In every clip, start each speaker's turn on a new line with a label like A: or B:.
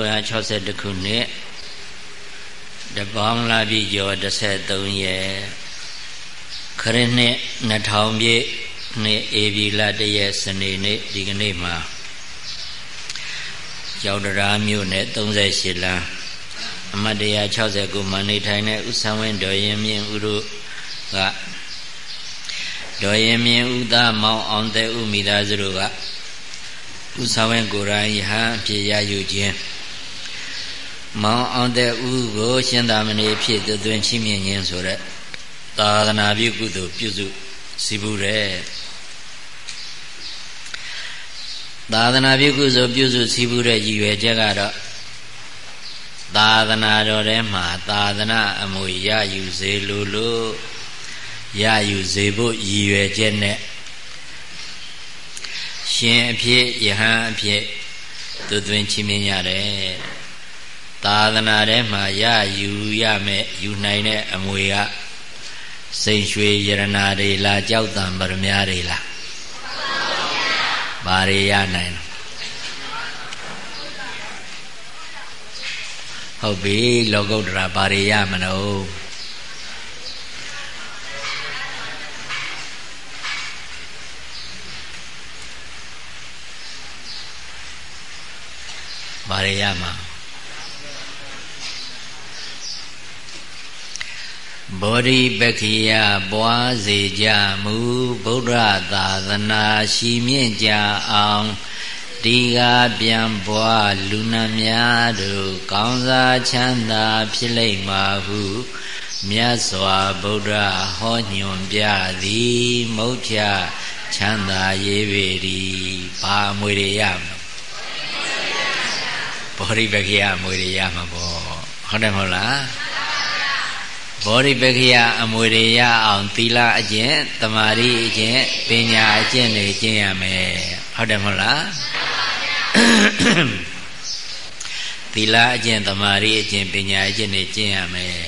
A: 362ခုနှစ်တပေါင်းလာပြီကျော်33ရက်ခရစ်နှစ်2000ပြည့်နှစ်ဧပြီလတရက်စနေနေ့ဒီကနေ့မှာကျောက်တရားမြို့နယ်38လမ်းအမတ်တရား69မှာနေထိုင်တဲ့ဥသဝင်းတော်ရင်မြင့်ဥတို့ကတော်ရင်မြင့်ဥသားမောင်အောင်တဲ့ဥမိသားစုတို့ကဥသဝင်းကိုယ်တိုင်ယဟန်အဖြစ်ရယူခြင်း မောင်အောင်တဲ့ဥကိုရှင်သာမဏေဖြစ်သူသွင်းချင်းမြင့်ခြင်းဆိုတဲ့သာသနာပြုကုသိုလ်ပြုစုစီဘူးတဲ့သာသနာပြုကုသိုလ်ပြုစုစီဘူးတဲ့ရည်ရွယ်ချက်ကတော့သာသနာတော်ထဲမှာသာသနာအမွေရယူစေလိုလို့ရယူစေဖို့ရည်ရွယ်ချက်နဲ့ရှင်အဖြစ်ယဟန်အဖြစ်သူသွင်းချီးမြှင့်ရတယ် သာသနာထဲမှာရယူရမယ်ယူနိုင်တဲ့အမွေကစိန်ရွှေယရနာတွေလားကြောက်တံပရမများတွေလားဘာတွေရနိုင်ဟုတ်ပြီလောကုတ္တရာဘာတွေရမလို့ဘာတွေရမှာ ဘောဓိပက္ခိယပွားစေကြမူဗုဒ္ဓသာသနာရှိမြင့်ကြအောင်ဒီကပြန်ပွားလူနာများတို့ကောင်းစားချမ်းသာဖြစ်လိမ့်မှာဟုမြတ်စွာဘုရားဟောညွန်ပြသည်မုတ်ချချမ်းသာရေးပေသည်ဘာအမွေတွေရမလို့ဘောဓိပက္ခိယအမွေတွေရမှာပေါ့ဟုတ်တယ်မဟုတ်လား ဘောဓိပက္ခိယအမွေတွေရအောင်သီလအကျင့်တမာရီအကျင့်ပညာအကျင့်တွေကျင့်ရမယ်ဟုတ်တယ်မဟုတ်လားသီလအကျင့်တမာရီအကျင့်ပညာအကျင့်တွေကျင့်ရမယ်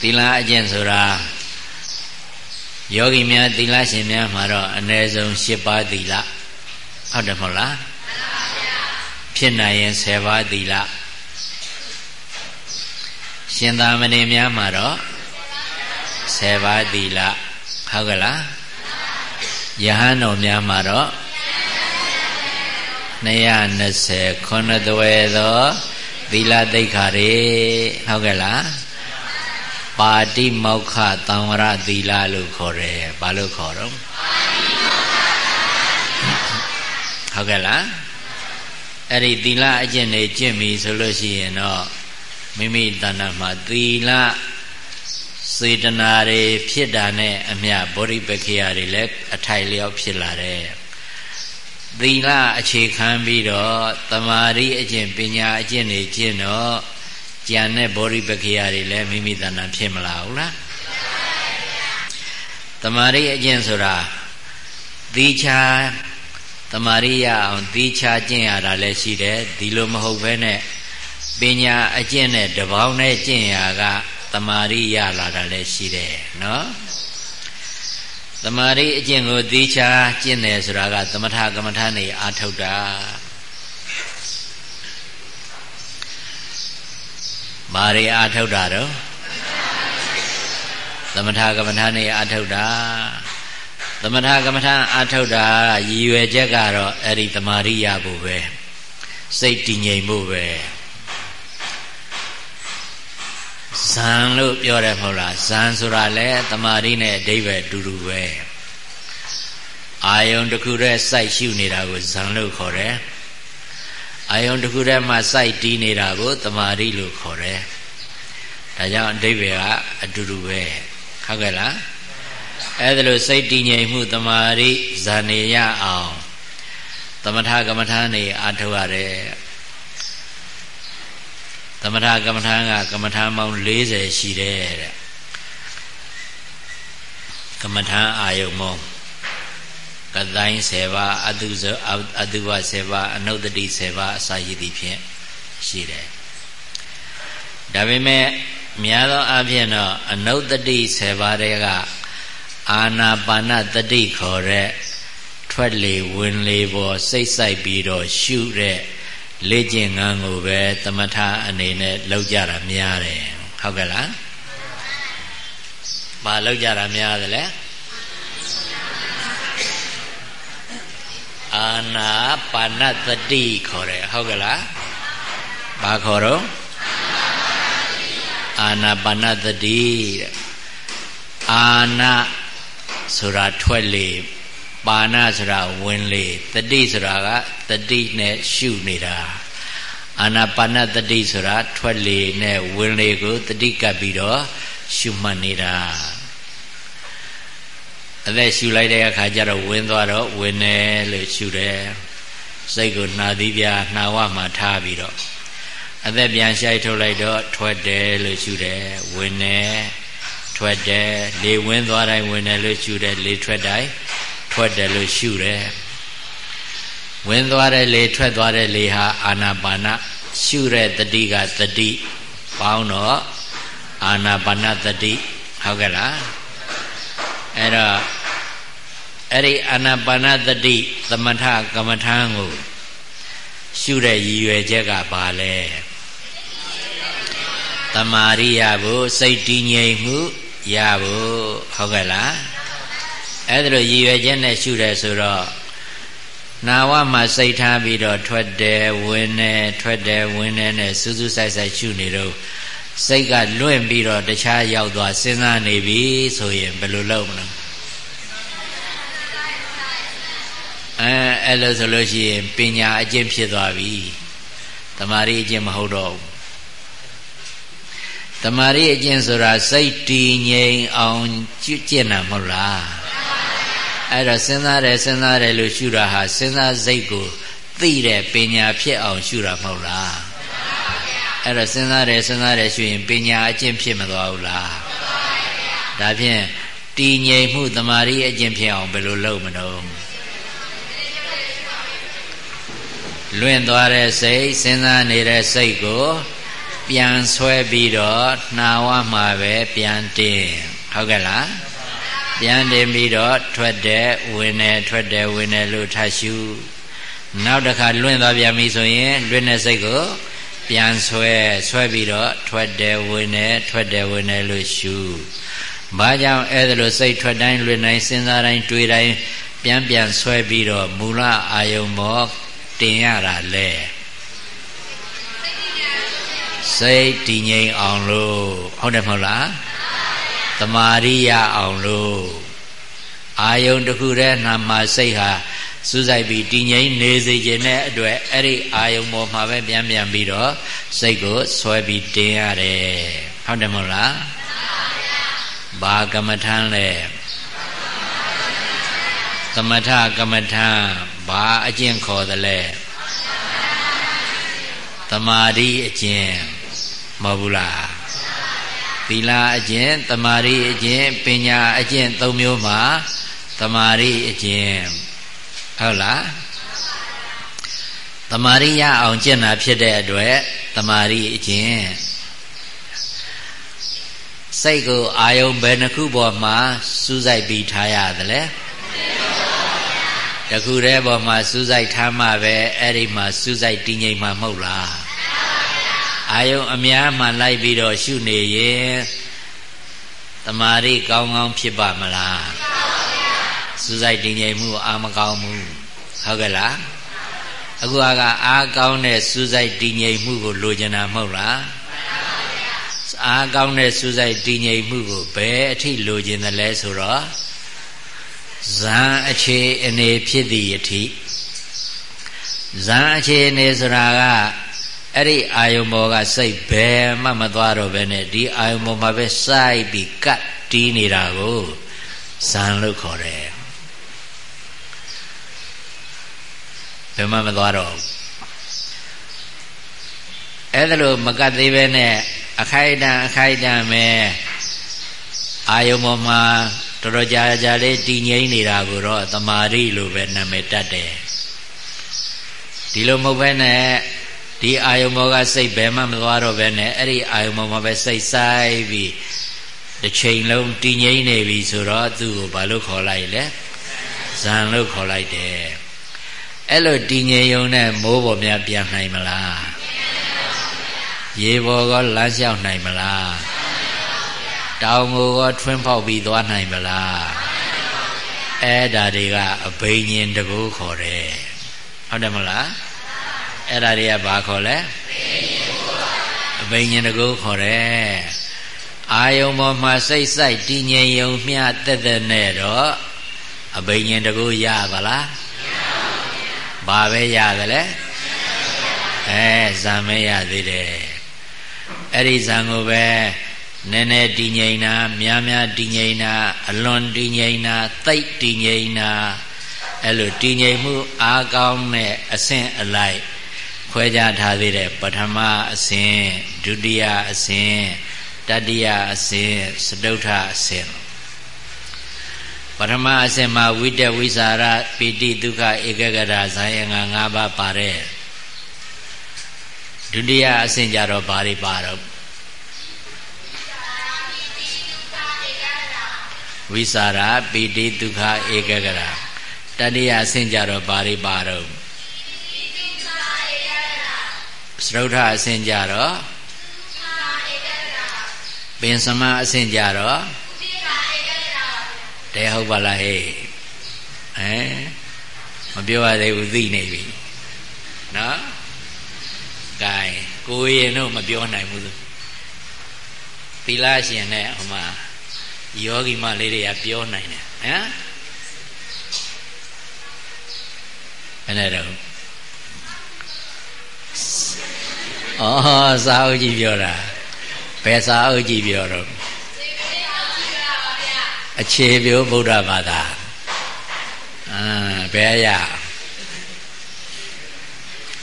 A: သီလအကျင့်ဆိုတာယောဂီများသီလရှင်များမှာတော့အ ਨੇ ဆုံး၈ပါးသီလဟုတ်တယ်မဟုတ်လားဖြစ်နိုင်ရင်10ပါးသီလ ရှင်သာမဏေများမှာတော့10ပါးသီလဟုတ်ကလားယဟန်တော်များမှာတော့220ခုနှစ်သွဲသောသီလတိတ်ခါတွေဟုတ်ကဲ့လားပါတိမောက္ခသံဝရသီလလို့ခေါ်တယ်ဘာလို့ခေါ်တော့ဟုတ်ကဲ့လားအဲ့ဒီသီလအကျင့်တွေကျင့်ပြီဆိုလို့ရှိရင်တော့ မိမိတဏ္ဍာမှာသီလစေတနာတွေဖြစ်တာနဲ့အမျှဗောဓိပက္ခိယတွေလည်းအထိုက်လျောက်ဖြစ်လာတယ်သီလအခြေခံပြီးတော့တမာရီအကျင့်ပညာအကျင့်တွေကျင့်တော့ကြံတဲ့ဗောဓိပက္ခိယတွေလည်းမိမိတဏ္ဍာဖြစ်မလာဘူးလားတမာရီအကျင့်ဆိုတာသီချာတမာရိယအောင်သီးခြားကျင့်ရတာလည်းရှိတယ်ဒီလိုမဟုတ်ဘဲနဲ့ ပညာအကျင့်နဲ့တပေါင်းနဲ့ကျင့်ရကတမာရိယလာတာလည်းရှိတယ်နော်တမာရိအကျင့်ကိုသီးခြားကျင့်တယ်ဆိုတာကသမထကမ္မထာနေအာထုတ်တာဘာတွေအာထုတ်တာတော့သမထကမ္မထာနေအာထုတ်တာသမထကမ္မထအာထုတ်တာရည်ရွယ်ချက်ကတော့အဲ့ဒီတမာရိယဖို့ပဲစိတ်တည်ငြိမ်ဖို့ပဲ ဇန်လို့ပြောတယ်မဟုတ်လားဇန်ဆိုတာလဲတမာရိနဲ့အဓိပ္ပာယ်တူတူပဲအာယုံတစ်ခုတည်းစိုက်ရှုနေတာကိုဇန်လို့ခေါ်တယ်အာယုံတစ်ခုတည်းမှာစိုက်တီးနေတာကိုတမာရိလို့ခေါ်တယ်ဒါကြောင့်အဓိပ္ပာယ်ကအတူတူပဲဟုတ်ကဲ့လားအဲ့ဒါလို့စိတ်တည်ငြိမ်မှုတမာရိဇာနေရအောင်သမထကမ္မထာနေအာထုတ်ရတယ် သမထကမ္မထာကကမ္မထာပေါင်း40ရှိတယ်တဲ့ကမ္မထာအာယုံမောကတိုင်း7ပါးအတုဇအတုဝ7ပါးအနုတ္တိ7ပါးအစာရည်သည်ဖြင့်ရှိတယ်ဒါပေမဲ့များသောအားဖြင့်တော့အနုတ္တိ7ပါးတည်းကအာနာပါနတတိခေါ်တဲ့ထွက်လေဝင်လေပေါ်စိတ်ဆိုင်ပြီးတော့ရှုတဲ့ လေ့ကျင့်ငန်းကိုပဲသမထအနေနဲ့လောက်ကြတာများတယ်ဟုတ်ကဲ့လားဘာလောက်ကြတာများသလဲအာနာပါဏတတိခေါ်တယ်ဟုတ်ကဲ့လားဘာခေါ်တော့အာနာပါဏတတိတဲ့အာနာဆိုတာထွက်လေ ပါဏဆိုတာဝင်လေတတိဆိုတာကတတိနဲ့ရှုနေတာအာနာပါဏတတိဆိုတာထွက်လေနဲ့ဝင်လေကိုတတိကပ်ပြီးတော့ရှုမှတ်နေတာအသက်ရှူလိုက်တဲ့အခါကျတော့ဝင်သွားတော့ဝင်တယ်လို့ရှူတယ်စိတ်ကိုနှာသီးပြနှာဝမှာထားပြီးတော့အသက်ပြန်ရှိုက်ထုတ်လိုက်တော့ထွက်တယ်လို့ရှူတယ်ဝင်တယ်ထွက်တယ်လေဝင်သွားတိုင်းဝင်တယ်လို့ရှူတယ်လေထွက်တိုင်း ထွက်တယ်လို့ရှုတယ်ဝင်သွားတဲ့လေထွက်သွားတဲ့လေဟာအာနာပါနရှုတဲ့တတိကတတိပေါင်းတော့အာနာပါနတတိဟုတ်ကဲ့လားအဲ့တော့အဲ့ဒီအာနာပါနတတိသမထကမ္မထံကိုရှုတဲ့ရည်ရွယ်ချက်ကဘာလဲတမာရိယဖို့စိတ်တည်ငြိမ်မှုရဖို့ဟုတ်ကဲ့လား အဲ့ဒါလိုရည်ရွယ်ချက်နဲ့ရှုတယ်ဆိုတော့နာဝမှာစိတ်ထားပြီးတော့ထွက်တယ်ဝင်တယ်ထွက်တယ်ဝင်တယ်နဲ့စူးစူးဆိုင်ဆိုင်ရှုနေတော့စိတ်ကလွင့်ပြီးတော့တခြားရောက်သွားစဉ်းစားနေပြီဆိုရင်ဘယ်လိုလုပ်မလဲအဲအဲ့လိုဆိုလို့ရှိရင်ပညာအကျင့်ဖြစ်သွားပြီတမာရီအကျင့်မဟုတ်တော့ဘူးတမာရီအကျင့်ဆိုတာစိတ်တည်ငြိမ်အောင်ကျင့်တာမဟုတ်လား အဲ့တော့စဉ်းစားတယ်စဉ်းစားတယ်လို့ရှုတာဟာစဉ်းစားစိတ်ကိုသိတဲ့ပညာဖြစ်အောင်ရှုတာမဟုတ်လားအဲ့တော့စဉ်းစားတယ်စဉ်းစားတယ်ရှုရင်ပညာအကျင့်ဖြစ်မသွားဘူးလားဒါဖြင့်တည်ငြိမ်မှုတမာရီအကျင့်ဖြစ်အောင်ဘယ်လိုလုပ်မလို့လွင့်သွားတဲ့စိတ်စဉ်းစားနေတဲ့စိတ်ကို ပြန်ဆွဲပြီးတော့နှာဝမှာပဲပြန်တင်ဟုတ်ကဲ့လား ပြန်တင်ပြီးတော့ထွက်တယ်ဝင်တယ်ထွက်တယ်ဝင်တယ်လို့ထရှုနောက်တစ်ခါလွင့်သွားပြန်ပြီဆိုရင်လွင့်တဲ့စိတ်ကိုပြန်ဆွဲဆွဲပြီးတော့ထွက်တယ်ဝင်တယ်ထွက်တယ်ဝင်တယ်လို့ရှုဘာကြောင့်အဲ့ဒါလို့စိတ်ထွက်တိုင်းလွင့်တိုင်းစဉ်းစားတိုင်းတွေးတိုင်းပြန်ပြန်ဆွဲပြီးတော့မူလအာယုံမောတင်ရတာလဲစိတ်တည်ငြိမ်အောင်လို့ဟုတ်တယ်မဟုတ်လား တမာရိယအောင်လို့အာယုံတစ်ခုတည်းနာမှာစိတ်ဟာစူးစိုက်ပြီးတည်ငြိမ်နေစေခြင်းနဲ့အတွက်အဲ့ဒီအာယုံပေါ်မှာပဲပြန်ပြန်ပြီးတော့စိတ်ကိုဆွဲပြီးတင်းရတယ်ဟုတ်တယ်မဟုတ်လားဘာကမ္မထမ်းလဲသမထကမ္မထမ်းဘာအကျင့်ခေါ်သလဲတမာတိအကျင့်မဟုတ်ဘူးလား သီလအကျင့်တမာတိအကျင့်ပညာအကျင့်၃မျိုးမှာတမာတိအကျင့်ဟုတ်လားတမာရိရအောင်ကျင့်တာဖြစ်တဲ့အတွက်တမာရိအကျင့်စိတ်ကိုအာယုံဘယ်နှခုပေါ်မှာစူးစိုက်ပြီးထားရသလဲတခုတည်းပေါ်မှာစူးစိုက်ထားမှပဲအဲ့ဒီမှာစူးစိုက်တည်ငြိမ်မှာမဟုတ်လား အာယုံအများမှလိုက်ပြီးတော့ရှုနေရင်တမာရိကောင်းကောင်းဖြစ်ပါမလားစူးစိုက်တည်ငြိမ်မှုအာမကောင်းဘူးဟုတ်ကဲ့လားအခုကအားကောင်းတဲ့စူးစိုက်တည်ငြိမ်မှုကိုလိုချင်တာမဟုတ်လားအားကောင်းတဲ့စူးစိုက်တည်ငြိမ်မှုကိုဘယ်အထိလိုချင်တယ်လဲဆိုတော့ဇံအခြေအနေဖြစ်သည့်အထိဇံအခြေအနေဆိုတာက အဲ့ဒီအာယုံဘောကစိတ်ဘယ်မှမသွားတော့ဘဲနဲ့ဒီအာယုံဘောမှာပဲစိုက်ပြီးကတ်တီးနေတာကိုဇံလို့ခေါ်တယ်ဘယ်မှမသွားတော့ဘူးအဲ့ဒါလို့မကတ်သေးပဲနဲ့အခိုက်အတန့်အခိုက်အတန့်ပဲအာယုံပေါ်မှာတော်တော်ကြာကြာလေးတည်ငြိမ်နေတာကိုတော့တမာရီလို့ပဲနာမည်တတ်တယ်ဒီလိုမဟုတ်ဘဲနဲ့ ဒီအာယုံဘောကစိတ်ဘယ်မှမသွားတော့ဘဲနဲ့အဲ့ဒီအာယုံဘောမှာပဲစိတ်ဆိုင်ပြီးတစ်ချိန်လုံးတည်ငြိမ်နေပြီဆိုတော့သူ့ကိုဘာလို့ခေါ်လိုက်လဲဇံလို့ခေါ်လိုက်တယ်အဲ့လိုတည်ငြိမ်ယုံနဲ့မိုးပေါ်များပြန်နိုင်မလားရေပေါ်ကလမ်းလျှောက်နိုင်မလားတောင်ကိုကထွင်းဖောက်ပြီးသွားနိုင်မလားအဲ့ဒါတွေကအဘိညာဉ်တကူခေါ်တယ်ဟုတ်တယ်မလား အဲ့ဒါတွေကဘာခေါ်လဲအဘိညာဉ်တကူခေါ်တယ်အာယုံပေါ်မှာစိတ်ဆိုင်တည်ငြိမ်ယုံမျှတက်တဲ့နဲ့တော့အဘိညာဉ်တကူရပါလားဘာပဲရတယ်လဲအဲဇံမဲရသေးတယ်အဲ့ဒီဇံကိုပဲနည်းနည်းတည်ငြိမ်တာများများတည်ငြိမ်တာအလွန်တည်ငြိမ်တာသိပ်တည်ငြိမ်တာအဲ့လိုတည်ငြိမ်မှုအားကောင်းတဲ့အဆင့်အလိုက် ခွဲခြားထားသေးတယ်ပထမအဆင့်ဒုတိယအဆင့်တတိယအဆင့်စတုထအဆင့်ပထမအဆင့်မှာဝိတ္တဝိสารပိတိဒုက္ခဧကဂရဇာယငါ၅ပါးပါတယ်ဒုတိယအဆင့်ကြတော့ဘာတွေပါတော့ဝိสารပိတိဒုက္ခဧကဂရတတိယအဆင့်ကြတော့ဘာတွေပါတော့ စရုထအဆင့်ကြတော့ပင်စမအဆင့်ကြတော့တဲဟုတ်ပါလားဟဲ့အဲမပြောရသေးဘူးသိနေပြီနော်ကဲကိုရင်တော့မပြောနိုင်ဘူးသီလရှင်နဲ့ဟိုမှာယောဂီမလေးတွေကပြောနိုင်တယ်ဟမ်အဲ့ဒါတော့ ဩစာအုပ်ကြီးပြောတာဘယ်စာအုပ်ကြီးပြောတော့အခြေပြောဗုဒ္ဓဘာသာအာဘယ်ရ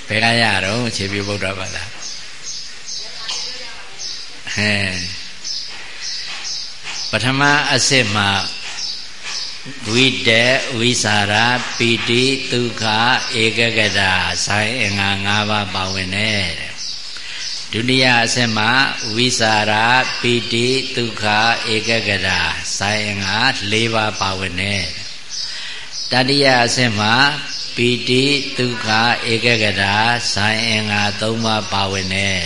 A: ဘယ်ကရတော့အခြေပြောဗုဒ္ဓဘာသာဟဲ့ပထမအစစ်မှာဝိတေဝိสารပိတိဒုက္ခဧကဂတဆိုင်အင်္ဂါ၅ပါးပါဝင်တယ် ဒုတိယအစစ်မှာဝိสารပိတိဒုက္ခဧကဂတဆိုင်အင်္ဂါ၄ပါးပါဝင်တယ်တတိယအစစ်မှာပိတိဒုက္ခဧကဂတဆိုင်အင်္ဂါ၃ပါးပါဝင်တယ်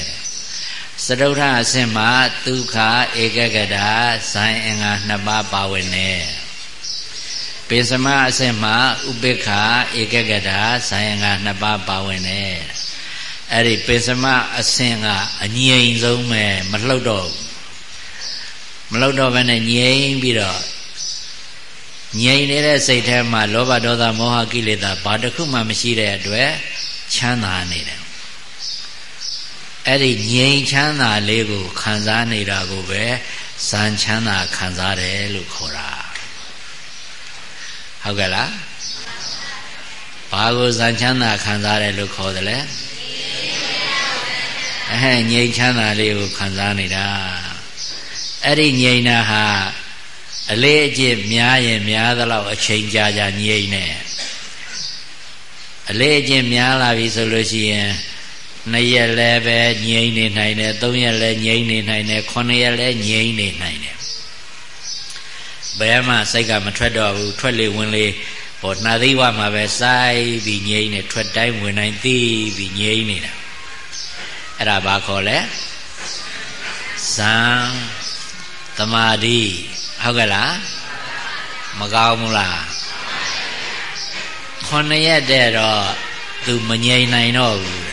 A: စတုထအဆင့်မှာဒုက္ခဧကဂတာဇိုင်းအင်္ဂါနှစ်ပါးပါဝင်နေပိစမအဆင့်မှာဥပိ္ပခာဧကဂတာဇိုင်းအင်္ဂါနှစ်ပါးပါဝင်နေ အဲ့ဒီပိစမအဆင့်ကအငြိမ်ဆုံးပဲမလှုပ်တော့မလှုပ်တော့ဘဲနဲ့ငြိမ်ပြီးတော့ငြိမ်နေတဲ့စိတ်ထဲမှာလောဘဒေါသမောဟကိလေသာဘာတစ်ခုမှမရှိတဲ့အတွက်ချမ်းသာနေတယ်အဲ့ဒီငြိမ်ချမ်းသာလေးကိုခံစားနေတာကိုပဲဇန်ချမ်းသာခံစားတယ်လို့ခေါ်တာဟုတ်ကဲ့လားဘာကိုဇန်ချမ်းသာခံစားတယ်လို့ခေါ်တယ်လဲ အဲငြိမ်ချမ်းသာလေးကိုခံစားနေတာအဲ့ဒီငြိမ်တာဟာအလေးအကျင့်များရင်များသလောက်အချိန်ကြာကြာငြိမ်နေအလေးအကျင့်များလာပြီဆိုလို့ရှိရင်နှစ်ရက်လည်းပဲငြိမ့်နေနိုင်တယ်သုံးရက်လည်းငြိမ့်နေနိုင်တယ်ခုနှစ်ရက်လည်းငြိမ့်နေနိုင်တယ်ဘယ်မှစိတ်ကမထွက်တော့ဘူးထွက်လေဝင်လေဟောနှာသိဝမှာပဲစိုက်ပြီးငြိမ့်နေထွက်တိုင်းဝင်တိုင်းသိပြီးငြိမ့်နေတာ အဲ့ဒါဘာခေါ်လဲဇံသမာဓိဟုတ်ကဲ့လားမကောင်းဘူးလားခုနှစ်ရက်တည်းတော့သူမငြိမ့်နိုင်တော့ဘူး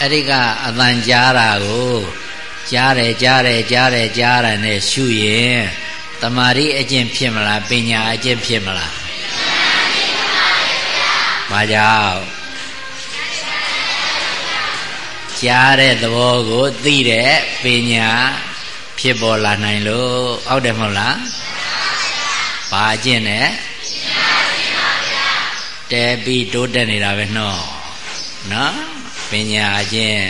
A: အဲ့ဒီကအတန်ကြားတာကို ကြားတယ်ကြားတယ်ကြားတယ်ကြားတယ်နဲ့ရှုရင်တမာရီအကျင့်ဖြစ်မလားပညာအကျင့်ဖြစ်မလားဘာကြောင့်ကြားတဲ့သဘောကိုသိတဲ့ပညာဖြစ်ပေါ်လာနိုင်လို့အောက်တယ်မဟုတ်လားဘာအကျင့်နဲ့တဲပြီးတိုးတက်နေတာပဲနော်နော်ပညာချင်း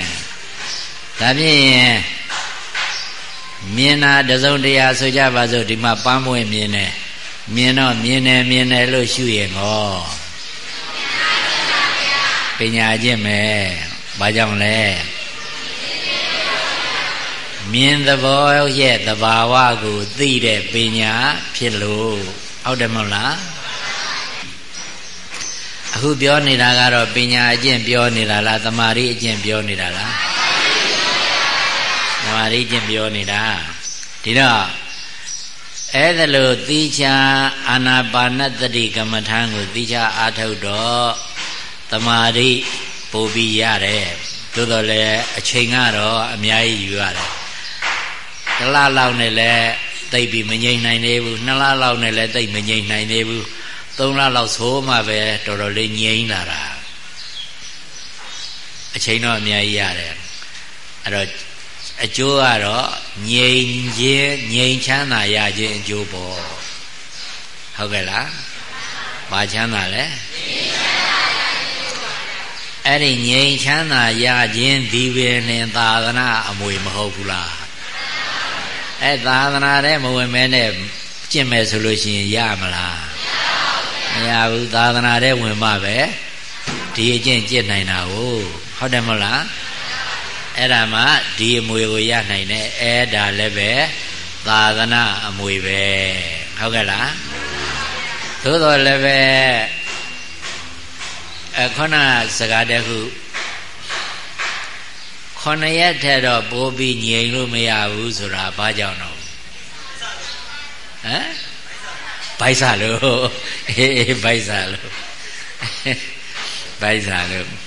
A: ဒါဖြင့် မြင်တာတစုံတရာဆိုကြပါစို့ဒီမှာပန်းပွင့်မြင်တယ်မြင်တော့မြင်တယ်မြင်တယ်လို့ရှုရင်ဟောပညာချင်းပဲဘာကြောင့်လဲမြင်သဘောရဲ့သဘာဝကိုသိတဲ့ပညာဖြစ်လို့ဟုတ်တယ်မဟုတ်လားအခုပြောနေတာကတော့ပညာအကျင့်ပြောနေတာလားတမာရီအကျင့်ပြောနေတာလားတ မာရီအကျင့်ပြောနေတာဒီတော့အဲ့ဒါလို့သီချာအာနာပါနတတိကမ္မထာကိုသီချာအာထုတ်တော့တမာရီပို့ပြီးရတယ်သို့တော်လည်းအချိန်ကတော့အများကြီးယူရတယ်တလလောက်နဲ့လည်းသိပ်ပြီးမငြိမ်နိုင်သေးဘူးနှစ်လလောက်နဲ့လည်းသိပ်မငြိမ်နိုင်သေးဘူးသုံးလလောက်ဆိုမှပဲတော်တော်လေးငြိမ်လာတာအချိန်တော့အများကြီးရတယ်အဲ့တော့ အကျိုးကတော့ငြိမ်ခြင်းငြိမ်ချမ်းသာရခြင်းအကျိုးပေါ့ဟုတ်ကဲ့လားဘာချမ်းသာလဲအဲ့ဒီငြိမ်ချမ်းသာရခြင်းဒီပင်နဲ့သာသနာအမွေမဟုတ်ဘူးလားအဲ့သာသနာတဲ့မဝင်မဲနဲ့ကျင့်မယ်ဆိုလို့ရှိရင်ရမလားမရဘူးသာသနာတဲ့ဝင်မှပဲဒီအကျင့်ကျင့်နိုင်တာကိုဟုတ်တယ်မဟုတ်လား အဲ့ဒါမှဒီအမွေကိုရနိုင်တယ်အဲ့ဒါလည်းပဲသာသနာအမွေပဲဟုတ်ကဲ့လားသို့တော်လည်းပဲအခုနစကားတခုခொနရက်ထက်တော့ပိုးပြီးငြိမ်လို့မရဘူးဆိုတာဘာကြောင့်တော့ဟမ်ဘိုက်စားလို့အေးဘိုက်စားလို့ဘိုက်စားလို့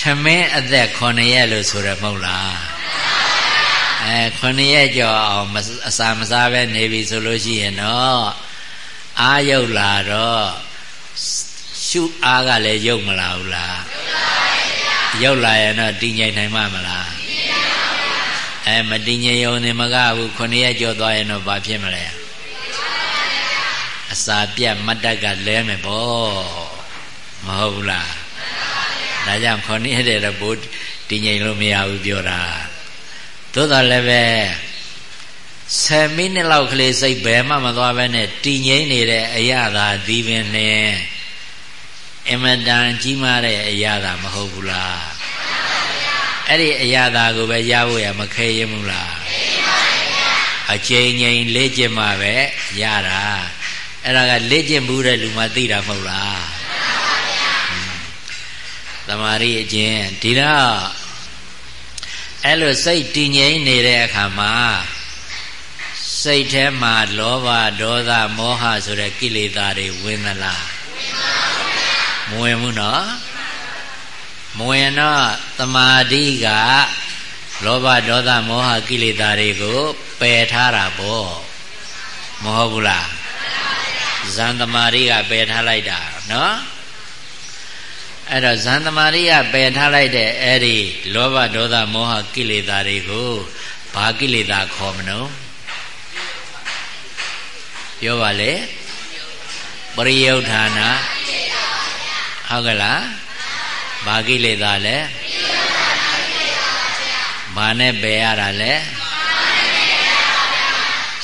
A: ထမင်းအသက်9ရက်လို့ဆိုရမဟုတ်လားအဲ9ရက်ကြော်အောင်အစာမစားပဲနေပြီဆိုလို့ရှိရင်တော့အာယုတ်လာတော့ရှုအားကလည်းယုတ်မလာဘူးလားရောက်လာရင်တော့တည်ငြိမ်နိုင်မှာမလားအဲမတည်ငြိမ်ရုံနဲ့မကဘူးခုနှစ်ရက်ကြော်သွားရင်တော့ဘာဖြစ်မလဲအစာပြတ်မတ်တက်ကလဲမယ်ပေါ့မဟုတ်ဘူးလား ဒါကြောင့်ခုနှစ်ရက်တည်းတော့ဘိုးတည်ငြိမ်လို့မရဘူးပြောတာသို့တော်လည်းပဲ10မိနစ်လောက်ကလေးစိတ်ဘယ်မှမသွားဘဲနဲ့တည်ငြိမ်နေတဲ့အရာသာဒီပင်နဲ့အမတန်ကြီးမားတဲ့အရာသာမဟုတ်ဘူးလားအဲ့ဒီအရာသာကိုပဲရဖို့ရမခဲရင်ဘူးလားအချိန်ချင်းလေ့ကျင့်မှပဲရတာအဲ့ဒါကလေ့ကျင့်မှုတဲ့လူမှသိတာမဟုတ်လား သမာဓိအကျင့်ဒီတော့အဲ့လိုစိတ်တည်ငြိမ်နေတဲ့အခါမှာစိတ်ထဲမှာလောဘဒေါသမောဟဆိုတဲ့ကိလေသာတွေဝင်သလားမဝင်ဘူးနော်မဝင်တော့တမာတိကလောဘဒေါသမောဟကိလေသာတွေကိုပယ်ထားတာပေါ့မဟုတ်ဘူးလားဇန်တမာတိကပယ်ထားလိုက်တာနော် အဲ့တော့ဇန်တမာရိယပယ်ထားလိုက်တဲ့အဲ့ဒီလောဘဒေါသမောဟကိလေသာတွေကိုဘာကိလေသာခေါ်မလို့ပြောပါလေပရိယုဌာနာဟုတ်ကဲ့လားဘာကိလေသာလဲဘာနဲ့ပယ်ရတာလဲ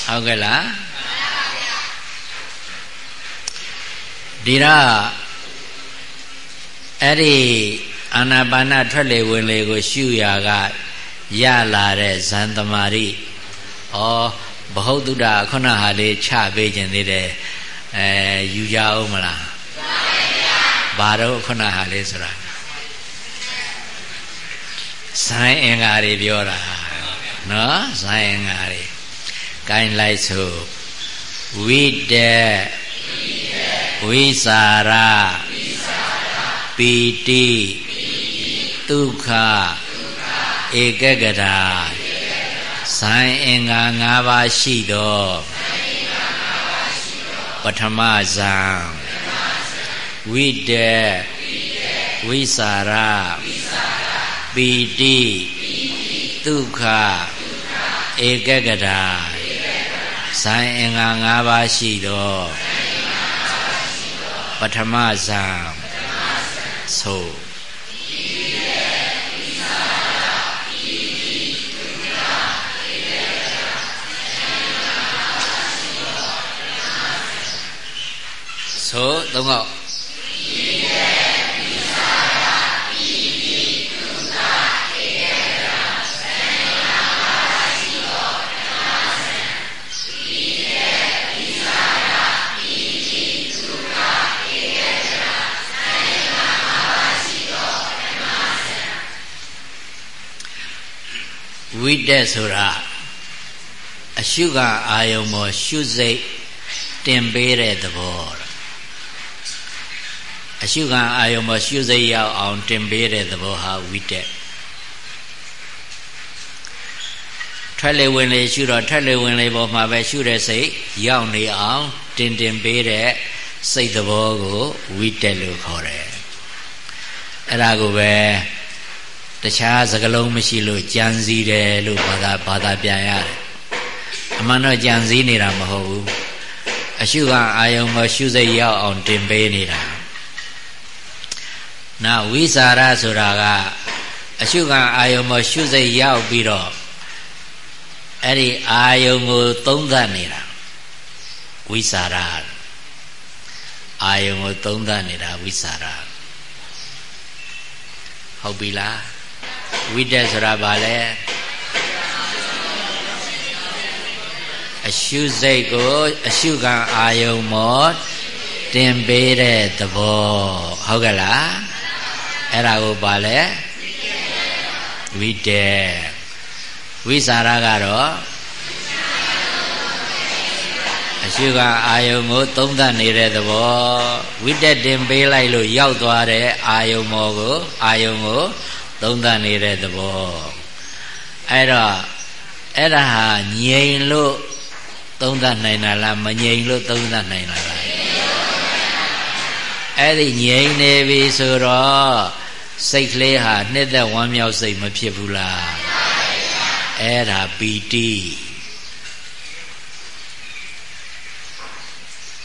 A: ဟုတ်ကဲ့လားဒီတော့ အဲ့ဒီအာနာပါနထွက်လေဝင်လေကို ရှုရာကရလာတဲ့ဇန်သမารိဩဘဟုတုဒ္ဒခုနဟာလေးချပေးခြင်းသေးတယ်အဲယူကြအောင်မလားဘာတော့ခုနဟာလေးဆိုတာဇိုင်းအင်္ဂါတွေပြောတာနော်ဇိုင်းအင်္ဂါတွေကိုင်းလိုက်ဆိုဝိတေဝိစာရ ပီတိဒုက္ခဧကဂရာဇိုင်းအင်္ဂါ၅ပါးရှိသောပထမဇံဝိတေဝိสารပီတိဒုက္ခဧကဂရာဇိုင်းအင်္ဂါ၅ပါးရှိသောပထမဇံ ဆိုဆိုသုံးခေါက် ဝိတက်ဆိုတာအရှုကအာယုံပေါ်ရှုစိတ်တင်ပေးတဲ့သဘောအရှုခံအာယုံပေါ်ရှုစိတ်ရောက်အောင်တင်ပေးတဲ့သဘောဟာဝိတက်ထွက်လေဝင်လေရှုတော့ထွက်လေဝင်လေပေါ်မှာပဲရှုတဲ့စိတ်ရောက်နေအောင်တင်တင်ပေးတဲ့စိတ်သဘောကိုဝိတက်လို့ခေါ်တယ်အဲ့ဒါကိုပဲ တခြားစကားလုံးမရှိလို့ကြံစည်တယ်လို့ဘာသာဘာသာပြန်ရတယ်အမှန်တော့ကြံစည်နေတာမဟုတ်ဘူးအရှုခံအာယုံမရှုစိတ်ရောက်အောင်တင်ပေးနေတာနာဝိสารဆိုတာကအရှုခံအာယုံမရှုစိတ်ရောက်ပြီးတော့အဲ့ဒီအာယုံကိုသုံးသပ်နေတာဝိสารအာယုံကိုသုံးသပ်နေတာဝိสารဟုတ်ပြီလား ဝိတက်ဆိုတာဘာလဲအရှုစိတ်ကိုအရှုခံအာယုံမောတင်ပေးတဲ့သဘောဟုတ်ကဲ့လားအဲ့ဒါကိုဘာလဲဝိတက်ဝိสารကတော့အရှုခံအာယုံကိုသုံးသပ်နေတဲ့သဘောဝိတက်တင်ပေးလိုက်လို့ရောက်သွားတဲ့အာယုံမောကိုအာယုံကို သုံးသပ်နေတဲ့သဘောအဲ့တော့အဲ့ဒါဟာငြိမ်လို့သုံးသပ်နိုင်တာလားမငြိမ်လို့သုံးသပ်နိုင်တာလားအဲ့ဒီငြိမ်နေပြီဆိုတော့စိတ်ကလေးဟာနှစ်သက်ဝမ်းမြောက်စိတ်မဖြစ်ဘူးလားအဲ့ဒါပီတိ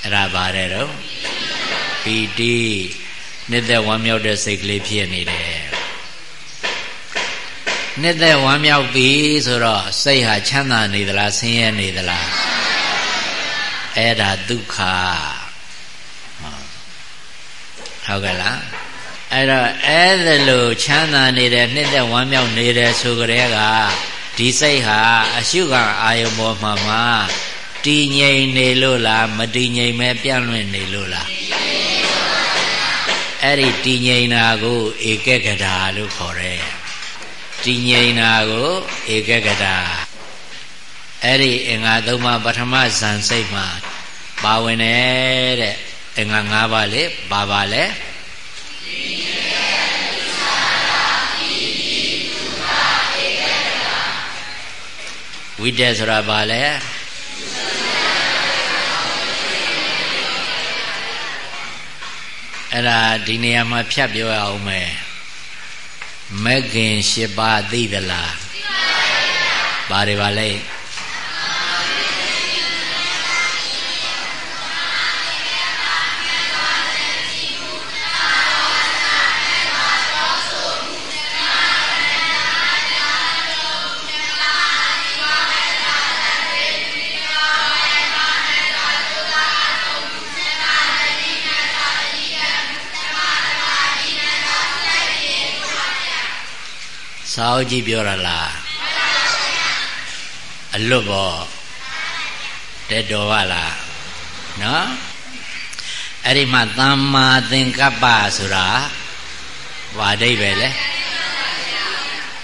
A: အဲ့ဒါပါတယ်တော့ပီတိနှစ်သက်ဝမ်းမြောက်တဲ့စိတ်ကလေးဖြစ်နေတယ် နှစ်သက်ဝမ်းမြောက်ပြီဆိုတော့စိတ်ဟာချမ်းသာနေသလားဆင်းရဲနေသလားအဲ့ဒါဒုက္ခဟုတ်ကဲ့လားအဲ့တော့အဲ့ဒါလို့ချမ်းသာနေတဲ့နှစ်သက်ဝမ်းမြောက်နေတဲ့ဆိုကြတဲ့ကဒီစိတ်ဟာအရှုခံအာယုံပေါ်မှာမှာတည်ငြိမ်နေလို့လားမတည်ငြိမ်မဲပြန့်လွင့်နေလို့လားအဲ့ဒီတည်ငြိမ်တာကိုဧကဂတာလို့ခေါ်တယ် တည်ငြိမ်တာကိုဧကဂတာအဲ့ဒီအင်္ဂါသုံးပါးပထမဇန်စိတ်မှာပါဝင်တယ်တဲ့အင်္ဂါ၅ပါးလေပါပါလဲဝိတက်ဆိုတာဘာလဲအဲ့ဒါဒီနေရာမှာဖြတ်ပြောရအောင်မယ် မဂ္ဂင်၈ပါးသိသလားသိပါပါဗျာဘာတွေပါလဲ စာအုပ်ကြီးပြောတာလားအလွတ်ပေါ့တဲ့တော်ပါလားနော်အဲ့ဒီမှာသမ္မာသင်္ကပ္ပဆိုတာဘာအဓိပ္ပာယ်လဲ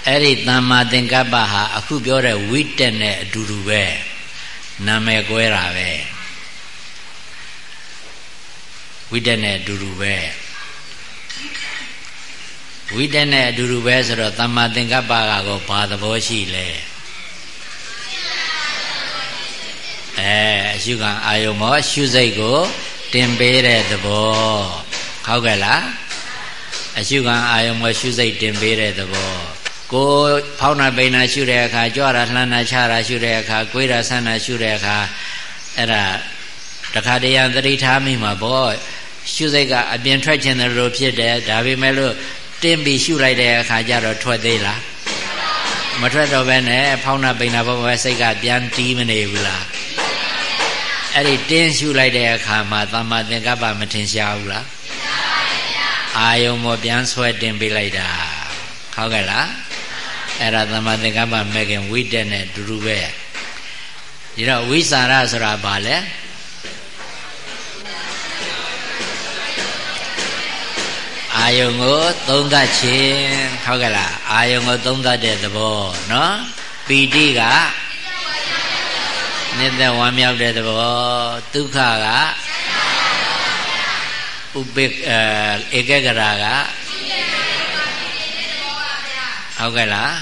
A: အဲ့ဒီသမ္မာသင်္ကပ္ပဟာအခုပြောတဲ့ဝိတက်နဲ့အတူတူပဲနာမည်ကွဲတာပဲဝိတက်နဲ့အတူတူပဲ ဝိတက်နဲ့အတူတူပဲဆိုတော့သမ္မာသင်္ကပ္ပကကိုဘာသဘောရှိလဲအဲအရှုခံအာယုံမောရှုစိတ်ကို တင်ပေးတဲ့သဘောဟုတ်ကဲ့လားအရှုခံအာယုံမောရှုစိတ်တင်ပေးတဲ့သဘောကိုဖောင်းနာပိန်နာရှုတဲ့အခါကြွတာလှမ်းတာချတာရှုတဲ့အခါကိုယ်တာဆန်းတာရှုတဲ့အခါအဲ့ဒါတခါတည်းရန်သတိထားမိမှာပေါ့ရှုစိတ်ကအပြင်ထွက်ခြင်းတယ်လို့ဖြစ်တယ်ဒါပေမဲ့လို့ တင်းပြီးရှုလိုက်တဲ့အခါကျတော့ထွက်သေးလားမထွက်တော့ဘဲနဲ့ဖောင်းနာပိန်နာဘောပဲစိတ်ကပြန်တီးမနေဘူးလားအဲ့ဒီတင်းရှုလိုက်တဲ့အခါမှာသမ္မာသင်္ကပ္ပမထင်ရှားဘူးလားအာယုံမောပြန်ဆွဲတင်ပေးလိုက်တာဟုတ်ကဲ့လားအဲ့ဒါသမ္မာသင်္ကပ္ပမဲ့ခင်ဝိတက်နဲ့တူတူပဲဒီတော့ဝိสารဆိုတာဘာလဲ ယုံကိုသုံးသပ်ခြင်းဟုတ်ကဲ့လားအာယုံကိုသုံးသပ်တဲ့သဘောနော်ပီတိကနှစ်သက်ဝမ်းမြောက်တဲ့သဘောဒုက္ခကဥပိ္ပဧကဂရာကဟုတ်ကဲ့လား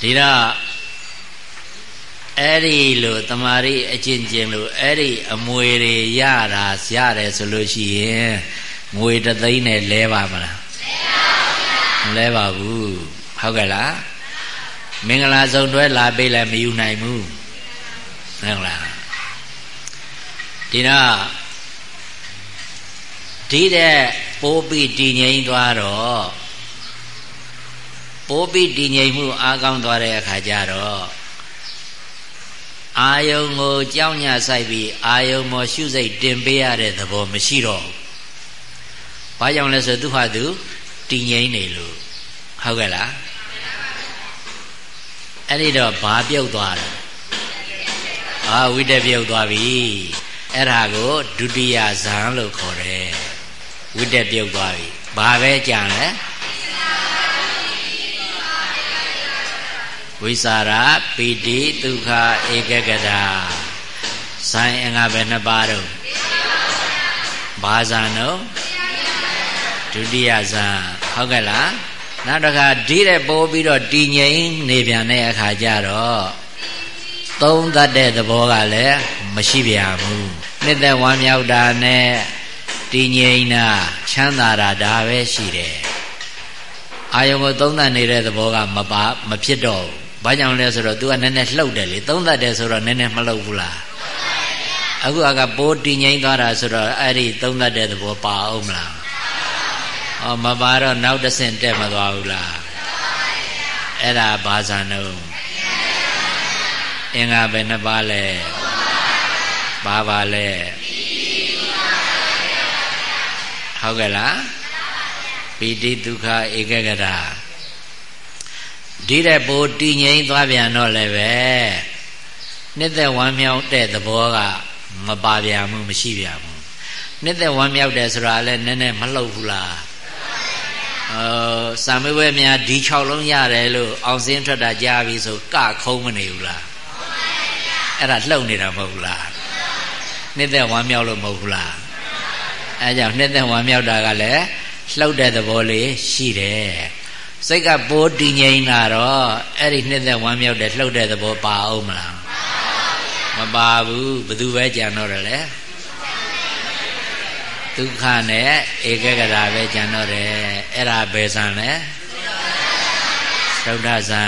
A: ဒီတော့ အဲ့ဒီလိုတမာရီအကျင့်ကျင့်လို့အဲ့ဒီအမွေတွေရတာရတယ်ဆိုလို့ရှိရင်ငွေတသိန်းနဲ့လဲပါမလားမလဲပါဘူးဟုတ်ကဲ့လားမင်္ဂလာစုံတွဲလာပေးလည်းမယူနိုင်ဘူးဟုတ်လားဒီတော့ဒီတဲ့ပိုးပြီးတည်ငြိမ်သွားတော့ပိုးပြီးတည်ငြိမ်မှုအားကောင်းသွားတဲ့အခါကျတော့ အာယုံကိုကြောင်းညဆိုင်ပြီးအာယုံမောရှုစိတ်တင်ပေးရတဲ့သဘောမရှိတော့ဘူး။ဘာကြောင့်လဲဆိုသူဟာသူတည်ငြိမ်နေလို့ဟုတ်ကဲ့လား။အဲ့ဒီတော့ဘာပြုတ်သွားတယ်။အာဝိတ္တပြုတ်သွားပြီ။အဲ့ဒါကိုဒုတိယဇံလို့ခေါ်တယ်။ဝိတ္တပြုတ်သွားပြီ။ဘာပဲကြံလဲ။ ဝိสารပီတိဒုက္ခဧကဂတာဇိုင်းအငါပဲနှစ်ပါးတော့ဘာဇာနော်ဒုတိယဇာဟုတ်ကဲ့လားနောက်တစ်ခါဒီတဲ့ပိုးပြီးတော့တည်ငြိမ်နေပြန်တဲ့အခါကျတော့သုံးသတ်တဲ့သဘောကလည်းမရှိပြန်ဘူးနှစ်သက်ဝမ်းမြောက်တာနဲ့တည်ငြိမ်တာချမ်းသာတာဒါပဲရှိတယ်အာယုံကိုသုံးသတ်နေတဲ့သဘောကမပါမဖြစ်တော့ဘူး ဘာကြောင့်လဲဆိုတော့ तू ကနည်းနည်းလှုပ်တယ်လေသုံးသက်တယ်ဆိုတော့နည်းနည်းမလှုပ်ဘူးလားအခုကပိုးတည်ငြိမ်သွားတာဆိုတော့အဲ့ဒီသုံးသက်တဲ့သဘောပါအောင်မလားဩမပါတော့နောက်တစ်ဆင့်တက်မသွားဘူးလားအဲ့ဒါဘာဇာနုံအင်္ဂါပဲနှစ်ပါးလဲဘာပါလဲဟုတ်ကဲ့လားပိဋိဒုက္ခဧကဂရ ဒီတဲ့ပိုတည်ငြိမ်သွားပြန်တော့လည်းပဲနှစ်သက်ဝမ်းမြောက်တဲ့သဘောကမပါပြန်ဘူးမရှိပြန်ဘူးနှစ်သက်ဝမ်းမြောက်တယ်ဆိုတာလည်းနည်းနည်းမလှုပ်ဘူးလားအော်စာမေးပွဲများဒီ6လုံးရတယ်လို့အောင်စင်းထွက်တာကြားပြီဆိုကခုံးမနေဘူးလားအဲ့ဒါလှုပ်နေတာမဟုတ်ဘူးလားနှစ်သက်ဝမ်းမြောက်လို့မဟုတ်ဘူးလားအဲကြောင့်နှစ်သက်ဝမ်းမြောက်တာကလည်းလှုပ်တဲ့သဘောလေးရှိတယ် စိတ်ကပိုးတည်ငြိမ်လာတော့အဲ့ဒီနှစ်သက်ဝမ်းမြောက်တဲ့လှုပ်တဲ့သဘောပါအောင်မလားမပါဘူးဘယ်သူပဲကြံတော့တယ်လေဒုက္ခနဲ့ဧကဂရာပဲကြံတော့တယ်အဲ့ဒါဘယ်ဆံလဲသုဒ္ဓဇံ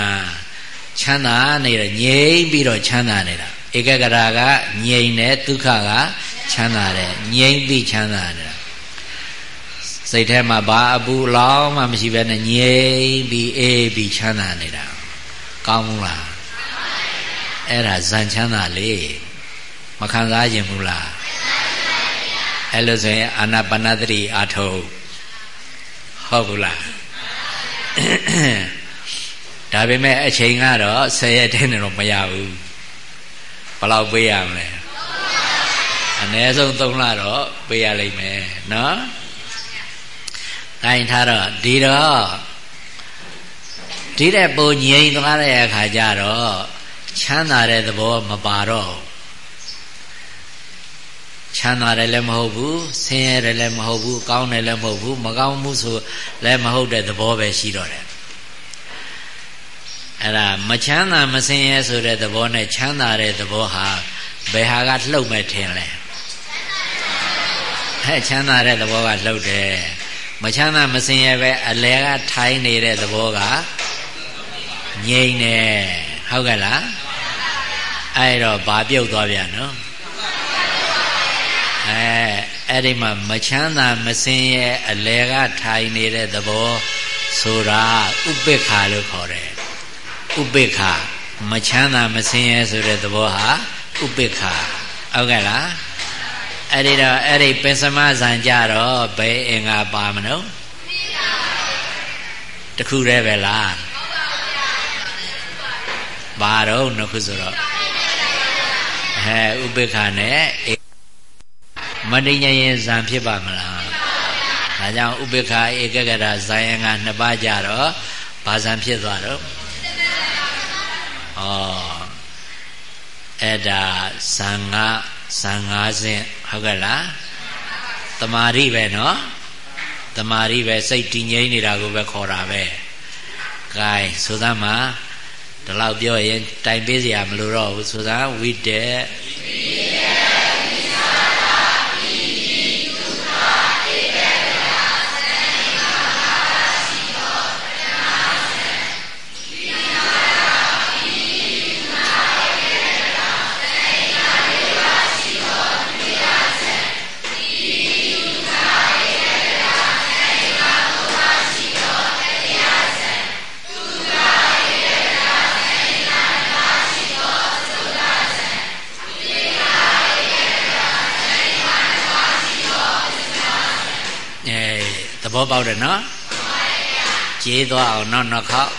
A: ချမ်းသာနေတယ်ငြိမ်ပြီးတော့ချမ်းသာနေတာဧကဂရာကငြိမ်တယ်ဒုက္ခကချမ်းသာတယ်ငြိမ်ပြီးချမ်းသာတယ် စိတ်ထဲမှာဘာအပူလောင်းမှမရှိဘဲနဲ့ငြိမ်ပြီးအေးပြီးချမ်းသာနေတာကောင်းဘူးလားအဲ့ဒါဇန်ချမ်းသာလေမခံစားခြင်းဘူးလားအဲ့လိုဆိုရင်အာနာပါနသတိအာထုတ်ဟုတ်ဘူးလားဒါပေမဲ့အချိန်ကတော့ဆယ်ရက်တည်းနဲ့တော့မရဘူးဘယ်လောက်ပေးရမလဲအနည်းဆုံး3လတော့ပေးရလိမ့်မယ်နော် တိုင်းထားတော့ဒီတော့ဒီတဲ့ပုံငြိမ်သွားတဲ့အခါကျတော့ချမ်းသာတဲ့သဘောမပါတော့ချမ်းသာတယ်လည်းမဟုတ်ဘူးဆင်းရဲတယ်လည်းမဟုတ်ဘူးကောင်းတယ်လည်းမဟုတ်ဘူးမကောင်းမှုဆိုလည်းမဟုတ်တဲ့သဘောပဲရှိတော့တယ်အဲ့ဒါမချမ်းသာမဆင်းရဲဆိုတဲ့သဘောနဲ့ချမ်းသာတဲ့သဘောဟာဘယ်ဟာကလှုပ်မဲ့ထင်လဲဟဲ့ချမ်းသာတဲ့သဘောကလှုပ်တယ် မချမ်းသာမစင်ရပဲအလဲကထိုင်းနေတဲ့သဘောကငြိမ့်နေဟုတ်ကဲ့လားအဲ့တော့ဘာပြုတ်သွားပြန်နော်အဲအဲ့ဒီမှာမချမ်းသာမစင်ရဲ့အလဲကထိုင်နေတဲ့သဘောဆိုတာဥပိ္ပခာလို့ခေါ်တယ်ဥပိ္ပခာမချမ်းသာမစင်ရဲ့ဆိုတဲ့သဘောဟာဥပိ္ပခာဟုတ်ကဲ့လား အဲ့ဒီတော့အဲ့ဒီပင်စမဇံကြတော့ဘယ်အင်္ဂါပါမလို့တခုတည်းပဲလားဘာတော့နှစ်ခုဆိုတော့ဟဲ့ဥပိ္ပခာနဲ့မတိညာရင်ဇံဖြစ်ပါမလားဒါကြောင့်ဥပိ္ပခာဧကဂရဇာယံကနှစ်ပါးကြတော့ပဘာဇံဖြစ်သွားတော့ဩအဲ့ဒါဇံငါ ဇံငါးစင်းဟုတ်ကဲ့လားတမာရိပဲနော်တမာရိပဲစိတ်တည်ငြိမ်နေတာကိုပဲခေါ်တာပဲ gain ဆိုသားမှာဒီလောက်ပြောရင်တိုင်ပေးစရာမလိုတော့ဘူးဆိုသားဝိတေဝိတေ ဘောပေါက်တယ်နော်ကျေးသွားအောင်နောက်နောက်ခေါက်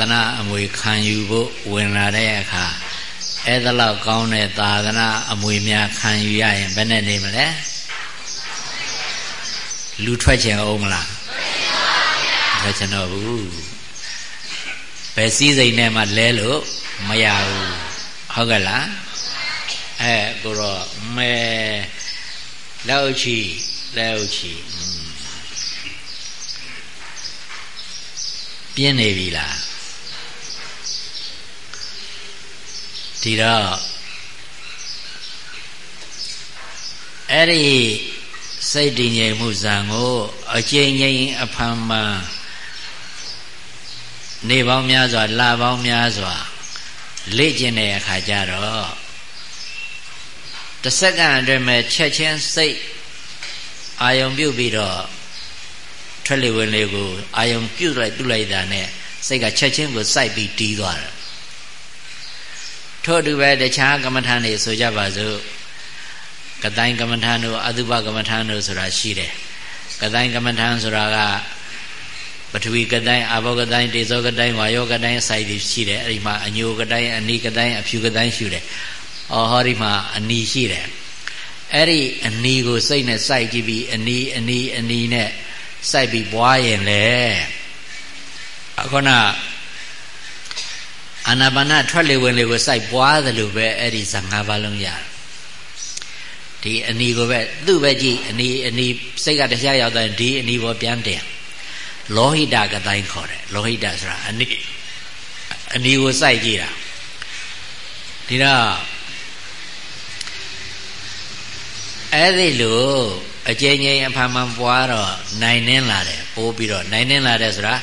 A: သာသနာအမွေခံယူဖို့ဝင်လာတဲ့အခါအဲ့ဒါလောက်ကောင်းတဲ့သာသနာအမွေများခံယူရရင်ဘယ်နဲ့နေမလဲလူထွက်ချင်အောင်မလားထွက်ချင်တော့ဘူးဘယ်စည်းစိမ်နဲ့မှလဲလို့မရဘူးဟုတ်ကဲ့လားအဲကိုတော့မဲလောက်ချီလောက်ချီပြင်းနေပြီလား ဒီတော့အဲ့ဒီစိတ်တည်ငြိမ်မှုဇံကိုအကျဉ်းချင်းအဖန်မှန်နေပေါင်းများစွာလပေါင်းများစွာလေ့ကျင့်တဲ့အခါကျတော့တစ်စက္ကန့်အတွင်းမှာချက်ချင်းစိတ်အာယုံပြုတ်ပြီးတော့ထွက်လေဝင်လေကိုအာယုံပြုတ်လိုက်ပြုတ်လိုက်တာနဲ့စိတ်ကချက်ချင်းကိုစိုက်ပြီးတီးသွားတယ် ထို့အတူပဲတခြားကမ္မထာတွေဆိုကြပါစို့ကတိုင်းကမ္မထာတို့အတုပကမ္မထာတို့ဆိုတာရှိတယ်ကတိုင်းကမ္မထာဆိုတာကပထဝီကတိုင်းအာဘောကတိုင်းဒေဇောကတိုင်းဝါယောကတိုင်းအစိုက်တွေရှိတယ်အဲ့ဒီမှာအညိုကတိုင်းအနီကတိုင်းအဖြူကတိုင်းရှိတယ်အော်ဟောဒီမှာအနီရှိတယ်အဲ့ဒီအနီကိုစိတ်နဲ့စိုက်ကြည့်ပြီးအနီအနီအနီနဲ့စိုက်ပြီးပွားရင်လေအခုန အာနာပါနထွက်လေဝင်လေကိုစိုက်ပွားသလိုပဲအဲ့ဒီဇငါးပါးလုံးရတယ်ဒီအနီကိုပဲသူ့ပဲကြည့်အနီအနီစိတ်ကတရားရောက်တဲ့ဒီအနီပေါ်ပြန်တင်လောဟိတကတိုင်းခေါ်တယ်လောဟိတဆိုတာအနီအနီကိုစိုက်ကြည့်တာဒီတော့အဲ့ဒီလိုအကျဉ်းချင်းအဖန်မှန်ပွားတော့နိုင်နှင်းလာတယ်ပိုးပြီးတော့နိုင်နှင်းလာတယ်ဆိုတာ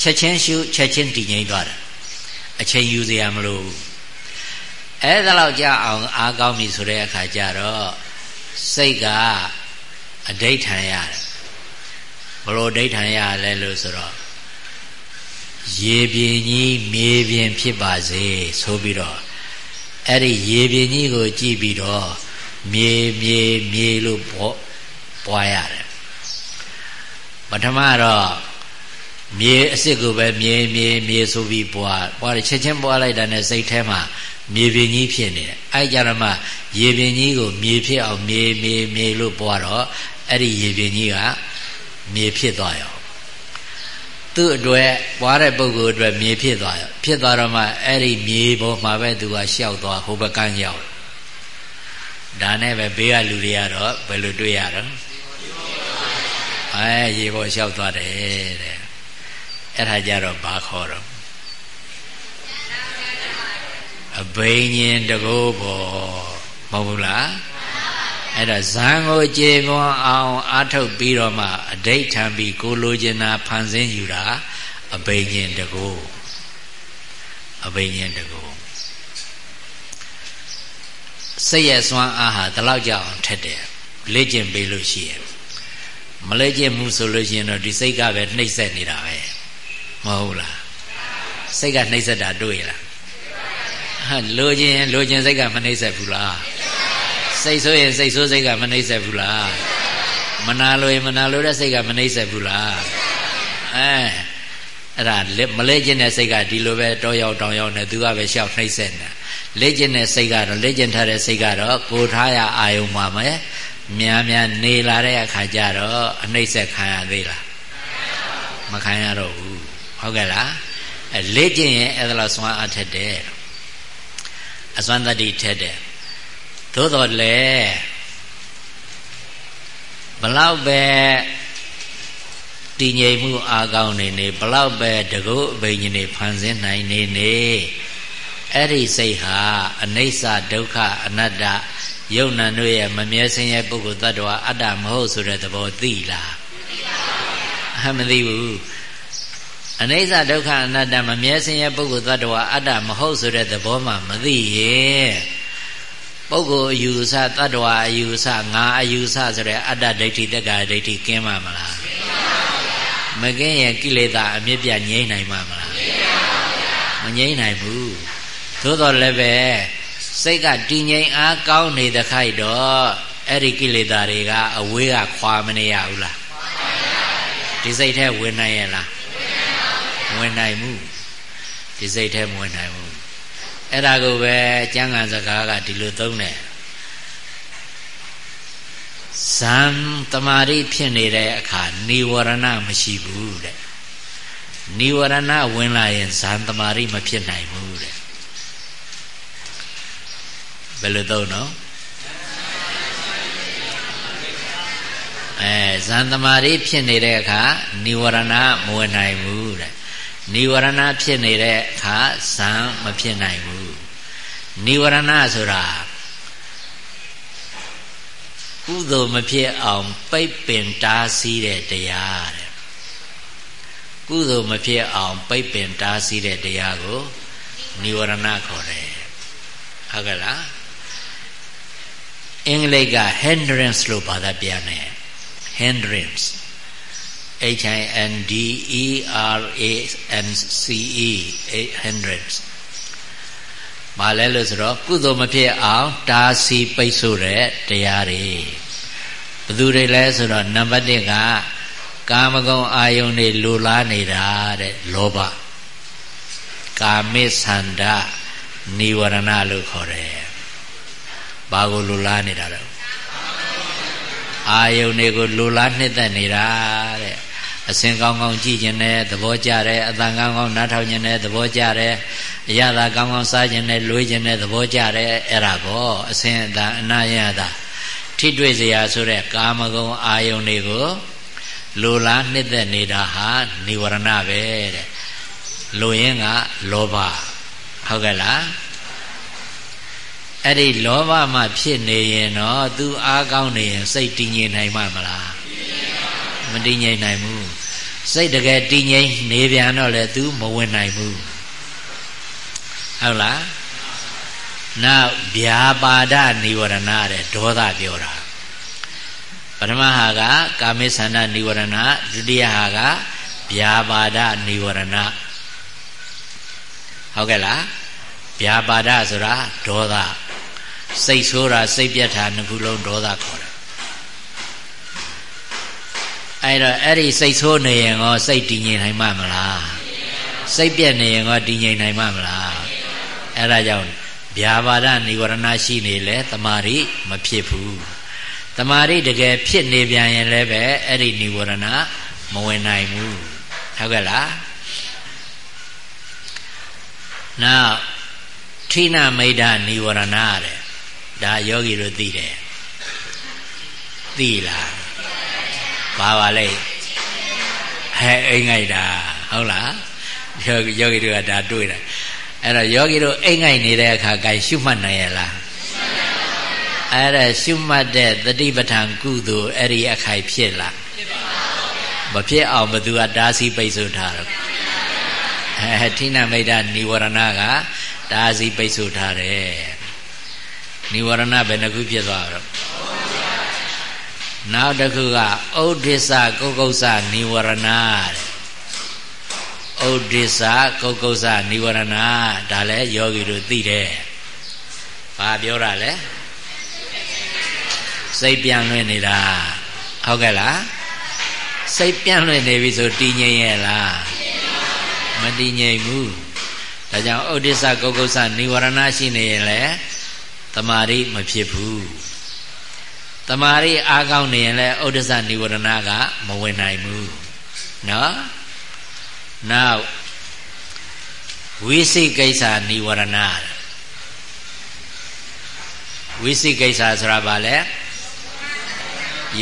A: ချက်ချင်းရှုချက်ချင်းတည်ငြိမ်သွားတယ် အချိန်ယူစရာမလိုဘူးအဲ့ဒါလောက်ကြအောင်အားကောင်းပြီဆိုတဲ့အခါကျတော့စိတ်ကအဋိဋ္ဌံရတယ်ဘလို့အဋိဋ္ဌံရလဲလို့ဆိုတော့ရေပြင်းကြီးမြေပြင်းဖြစ်ပါစေဆိုပြီးတော့အဲ့ဒီရေပြင်းကြီးကိုကြည့်ပြီးတော့မြေမြေမြေလို့ပေါ့ပွားရတယ်ပထမတော့ မြေအစ်စ်ကိုပဲမြေမြေမြေဆိုပြီးပွားပွားတယ်ချက်ချင်းပွားလိုက်တာနဲ့စိတ်ထဲမှာမြေပြင်ကြီးဖြစ်နေတယ်အဲကြတော့မှရေပြင်ကြီးကိုမြေဖြစ်အောင်မြေမြေမြေလို့ပွားတော့အဲ့ဒီရေပြင်ကြီးကမြေဖြစ်သွားရောသူ့အတွက်ပွားတဲ့ပုဂ္ဂိုလ်အတွက်မြေဖြစ်သွားရောဖြစ်သွားတော့မှအဲ့ဒီမြေပေါ်မှာပဲသူကရှောက်သွားဟိုဘက်ကန်းရောက်ဒါနဲ့ပဲဘေးကလူတွေကတော့ဘယ်လိုတွေ့ရတော့အဲရေပေါ်လျှောက်သွားတယ်တဲ့ အဲ့ဒါကြတော့ဘာခေါ်တော့အဘိညာဉ်တကောဘောမဟုတ်ဘူးလားအဲ့ဒါဇံကိုကြေကွန်အောင်အာထုတ်ပြီးတော့မှအဋိဋ္ဌံပြီးကိုလိုချင်တာဖန်ဆင်းယူတာအဘိညာဉ်တကောအဘိညာဉ်တကောစိတ်ရဲ့စွမ်းအားဟာဒီလောက်ကြောင်ထက်တယ်လေ့ကျင့်ပေးလို့ရှိရင်မလေ့ကျင့်မှုဆိုလို့ရှိရင်တော့ဒီစိတ်ကပဲနှိမ့်ဆက်နေတာပဲ မဟုတ်လားစိတ်ကနှိမ့်ဆက်တာတွေ့လားဟာလိုချင်လိုချင်စိတ်ကမနှိမ့်ဆက်ဘူးလားစိတ်ဆိုးရင်စိတ်ဆိုးစိတ်ကမနှိမ့်ဆက်ဘူးလားမနာလိုရင်မနာလိုတဲ့စိတ်ကမနှိမ့်ဆက်ဘူးလားအဲအဲ့ဒါမလဲကျင်တဲ့စိတ်ကဒီလိုပဲတောရောက်တောင်ရောက်နေသူကပဲရှောက်နှိမ့်ဆက်နေတာလေ့ကျင့်တဲ့စိတ်ကတော့လေ့ကျင့်ထားတဲ့စိတ်ကတော့ကိုထားရအာယုံမှာမယ်များများနေလာတဲ့အခါကျတော့အနှိမ့်ဆက်ခံရသေးလားမခံရတော့ဘူး ဟုတ်ကဲ့လားအဲလေ့ကျင့်ရင်အဲ့ဒါလောက်စွမ်းအားထက်တယ်အစွမ်းတတ္တိထက်တယ်သို့တော်လည်းဘလောက်ပဲတည်ငြိမ်မှုအာကောင်းနေနေဘလောက်ပဲတကုတ်အဘိညာဉ်နေဖန်ဆင်းနိုင်နေနေအဲ့ဒီစိတ်ဟာအနိစ္စဒုက္ခအနတ္တယုံနာတို့ရဲ့မမြဲစင်းရဲ့ပုဂ္ဂိုလ်တ attva အတ္တမဟုတ်ဆိုတဲ့သဘောသိလားမသိပါဘူး အနိစ္စဒုက္ခအနတ္တမမြဲစင်းရဲ့ပုဂ္ဂိုလ်တ attva အတ္တမဟုတ်ဆိုတဲ့သဘောမှမသိရင်ပုဂ္ဂိုလ်အယူဆတ attva အယူဆငါအယူဆဆိုတဲ့အတ္တဒိဋ္ဌိတက္ကဒိဋ္ဌိကင်းမှာမလားမကင်းရင်ကိလေသာအမြင့်ပြငြိမ့်နိုင်မှာမလားမငြိမ့်နိုင်ဘူးသို့တော်လည်းပဲစိတ်ကတည်ငြိမ်အားကောင်းနေတဲ့ခိုက်တော့အဲ့ဒီကိလေသာတွေကအဝေးကခွာမနေရဘူးလားဒီစိတ်ထဲဝင်နိုင်ရဲ့လား ဝင်နိုင်မှုဒီစိတ်ထဲမဝင်နိုင်ဘူးအဲ့ဒါကိုပဲကျမ်းဂန်စကားကဒီလိုသုံးတယ်ဇံတမာရိဖြစ်နေတဲ့အခါនិဝရဏမရှိဘူးတဲ့និဝရဏဝင်လာရင်ဇံတမာရိမဖြစ်နိုင်ဘူးတဲ့ဘယ်လိုသုံးနော်အဲဇန်သမารိဖြစ်နေတဲ့အခါនិဝရဏမဝင်နိုင်ဘူးတဲ့ နိဝရဏဖြစ်နေတဲ့အခါဇံမဖြစ်နိုင်ဘူးနိဝရဏဆိုတာကုသိုလ်မဖြစ်အောင်ပိတ်ပင်တားဆီးတဲ့တရားတဲ့ကုသိုလ်မဖြစ်အောင်ပိတ်ပင်တားဆီးတဲ့တရားကိုနိဝရဏခေါ်တယ်ဟုတ်ကဲ့လားအင်္ဂလိပ်က hindrance လို့ဘာသာပြန်တယ် hindrance H I N D E R A N C E hindrance ဘာလဲလို့ဆိုတော့ကုသိုလ်မဖြစ်အောင်တားဆီးပိတ်ဆို့တဲ့တရားတွေဘယ်သူတွေလဲဆိုတော့နံပါတ်1ကကာမဂုဏ်အာယုန်တွေလိုလားနေတာတဲ့လောဘကာမိသန္ဒနိဝရဏလို့ခေါ်တယ်ဘာကိုလူလားနေတာတော့အာယုန်တွေကိုလူလားနှစ်သက်နေတာတဲ့ အစင်ကောင်းကောင်းကြည့်ခြင်းနဲ့သဘောကျတယ်အတန်ကောင်းကောင်းနားထောင်ခြင်းနဲ့သဘောကျတယ်အရသာကောင်းကောင်းစားခြင်းနဲ့လွေးခြင်းနဲ့သဘောကျတယ်အဲ့ဒါကောအစင်အတန်အနာရသာထိတွေ့စရာဆိုတဲ့ကာမဂုဏ်အာယုန်တွေကိုလူလားနှစ်သက်နေတာဟာនិဝရဏပဲတဲ့လူရင်းကလောဘဟုတ်ကဲ့လားအဲ့ဒီလောဘမှဖြစ်နေရင်တော့သူအားကောင်းနေရင်စိတ်တည်ငြိမ်နိုင်မှာမလား မတည်ငြိမ်နိုင်ဘူးစိတ်တကယ်တည်ငြိမ်နေပြန်တော့လေ तू မဝင်နိုင်ဘူးဟုတ်လားနောက်ဗျာပါဒနိဝရဏတဲ့ဒေါသပြောတာပထမဟာကကာမိသန္ဒနိဝရဏဒုတိယဟာကဗျာပါဒနိဝရဏဟုတ်ကဲ့လားဗျာပါဒဆိုတာဒေါသစိတ်ဆိုးတာစိတ်ပြတ်တာနှစ်ခုလုံးဒေါသခေါ်တယ် အဲ့တော့အဲ့ဒီစိတ်ဆိုးနေရင်ရောစိတ်တည်ငြိမ်နိုင်မှာမလားစိတ်ပြတ်နေရင်ရောတည်ငြိမ်နိုင်မှာမလားအဲ့ဒါကြောင့်ဗျာပါဒនិဝရဏရှိနေလဲတမာရိမဖြစ်ဘူးတမာရိတကယ်ဖြစ်နေပြန်ရင်လည်းပဲအဲ့ဒီនិဝရဏမဝင်နိုင်ဘူးဟုတ်ကဲ့လားနောက်ထိနမိတ်ဒနိဝရဏတဲ့ဒါယောဂီတို့သိတယ်သိလား ပါပါလေဟဲ့အိမ်ငိုက်တာဟုတ်လားယောဂီယောဂီတို့ကဒါတွေ့တယ်အဲ့တော့ယောဂီတို့အိမ်ငိုက်နေတဲ့အခါကရှုမှတ်နိုင်ရလားအဲ့ဒါရှုမှတ်တဲ့တတိပဋ္ဌာန်ကုသိုလ်အဲ့ဒီအခိုက်ဖြစ်လားမဖြစ်အောင်ဘသူကတားဆီးပိတ်ဆို့ထားတော့အဲထိဏမိတ်ဒနိဝရဏကတားဆီးပိတ်ဆို့ထားတယ်နိဝရဏဘယ်နှခုဖြစ်သွားတော့ နောက်တစ်ခုကဩဒိစ္စကုက္ကုဆနိဝရဏတဲ့ဩဒိစ္စကုက္ကုဆနိဝရဏဒါလည်းယောဂီတို့သိတယ်ဘာပြောတာလဲစိတ်ပြန်လွင်နေတာဟုတ်ကဲ့လားစိတ်ပြန်လွင်နေပြီဆိုတည်ငြိမ်ရဲ့လားမတည်ငြိမ်ဘူးဒါကြောင့်ဩဒိစ္စကုက္ကုဆနိဝရဏရှိနေရင်လည်းတမာရိမဖြစ်ဘူး တမာရိအားကောင်းနေရင်လည်းဩဒိစ္စနိဝရဏကမဝင်နိုင်ဘူးနော်နောက်ဝိသိကိစ္စနိဝရဏဝိသိကိစ္စဆိုတာဘာလဲ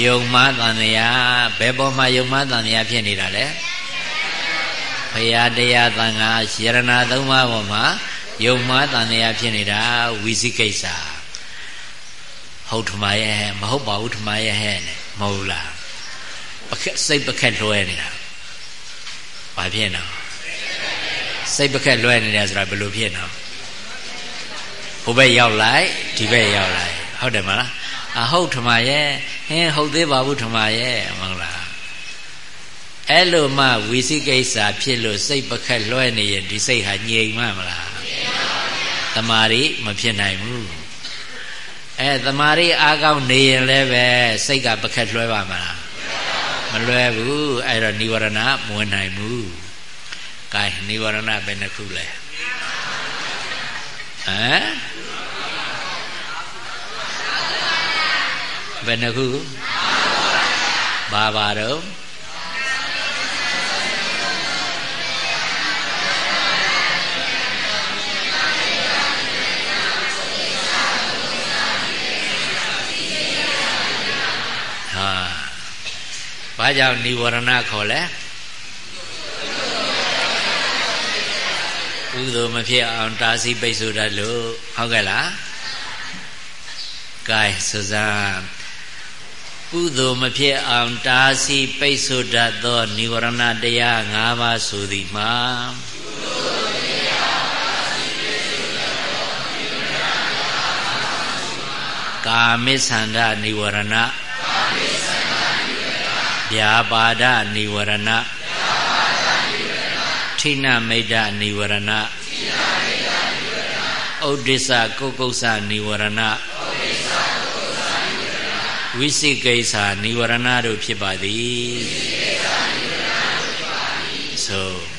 A: ယုံမသံတရားဘယ်ပေါ်မှာယုံမသံတရားဖြစ်နေတာလဲဘုရားတရားသံဃာယရဏသုံးပါးပေါ်မှာယုံမသံတရားဖြစ်နေတာဝိသိကိစ္စ ဟုတ်ထမရဲ့ဟဲ့မဟုတ်ပါဘူးထမရဲ့ဟဲ့နဲ့မဟုတ်လားပခက်စိတ်ပခက်လွှဲနေတာဘာဖြစ်နော်စိတ်ပခက်လွှဲနေတယ်ဆိုတာဘယ်လိုဖြစ်နော်ဟိုဘက်ရောက်လိုက်ဒီဘက်ရောက်လိုက်ဟုတ်တယ်မလားအဟုတ်ထမရဲ့ဟင်းဟုတ်သေးပါဘူးထမရဲ့မဟုတ်လားအဲ့လိုမှဝီစိကိစ္စဖြစ်လို့စိတ်ပခက်လွှဲနေရင်ဒီစိတ်ဟာငြိမ်မှမလားတမာရီမဖြစ်နိုင်ဘူး အဲတမာရီအားကောင်းနေရင်လည်းပဲစိတ်ကပခက်လွှဲပါမလားမလွဲဘူးအဲ့တော့និဝရဏမဝင်နိုင်ဘူးကဲនិဝရဏဘယ်နှခုလဲဟမ်ဘယ်နှခုဘာပါတော့ ဘာကြောင့်និဝရဏခေါ်လဲကုသိုလ်မဖြစ်အောင်တားဆီးပိတ်ဆို့တတ်လို့ဟုတ်ကဲ့လားကဲစစမ်းကုသိုလ်မဖြစ်အောင်တားဆီးပိတ်ဆို့တတ်သောនិဝရဏတရား၅ပါးဆိုသည်မှာကာမိသန္ဒនិဝရဏ ဗျာပါဒနိဝရဏထိနမိတ်တနိဝရဏဩဒိစ္စကုက္ကုစ္စနိဝရဏဝိသိကိစ္စနိဝရဏတို့ဖြစ်ပါသည်သို့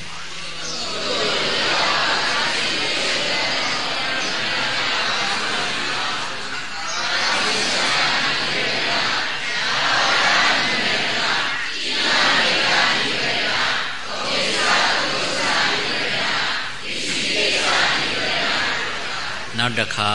A: နောက်တစ်ခါ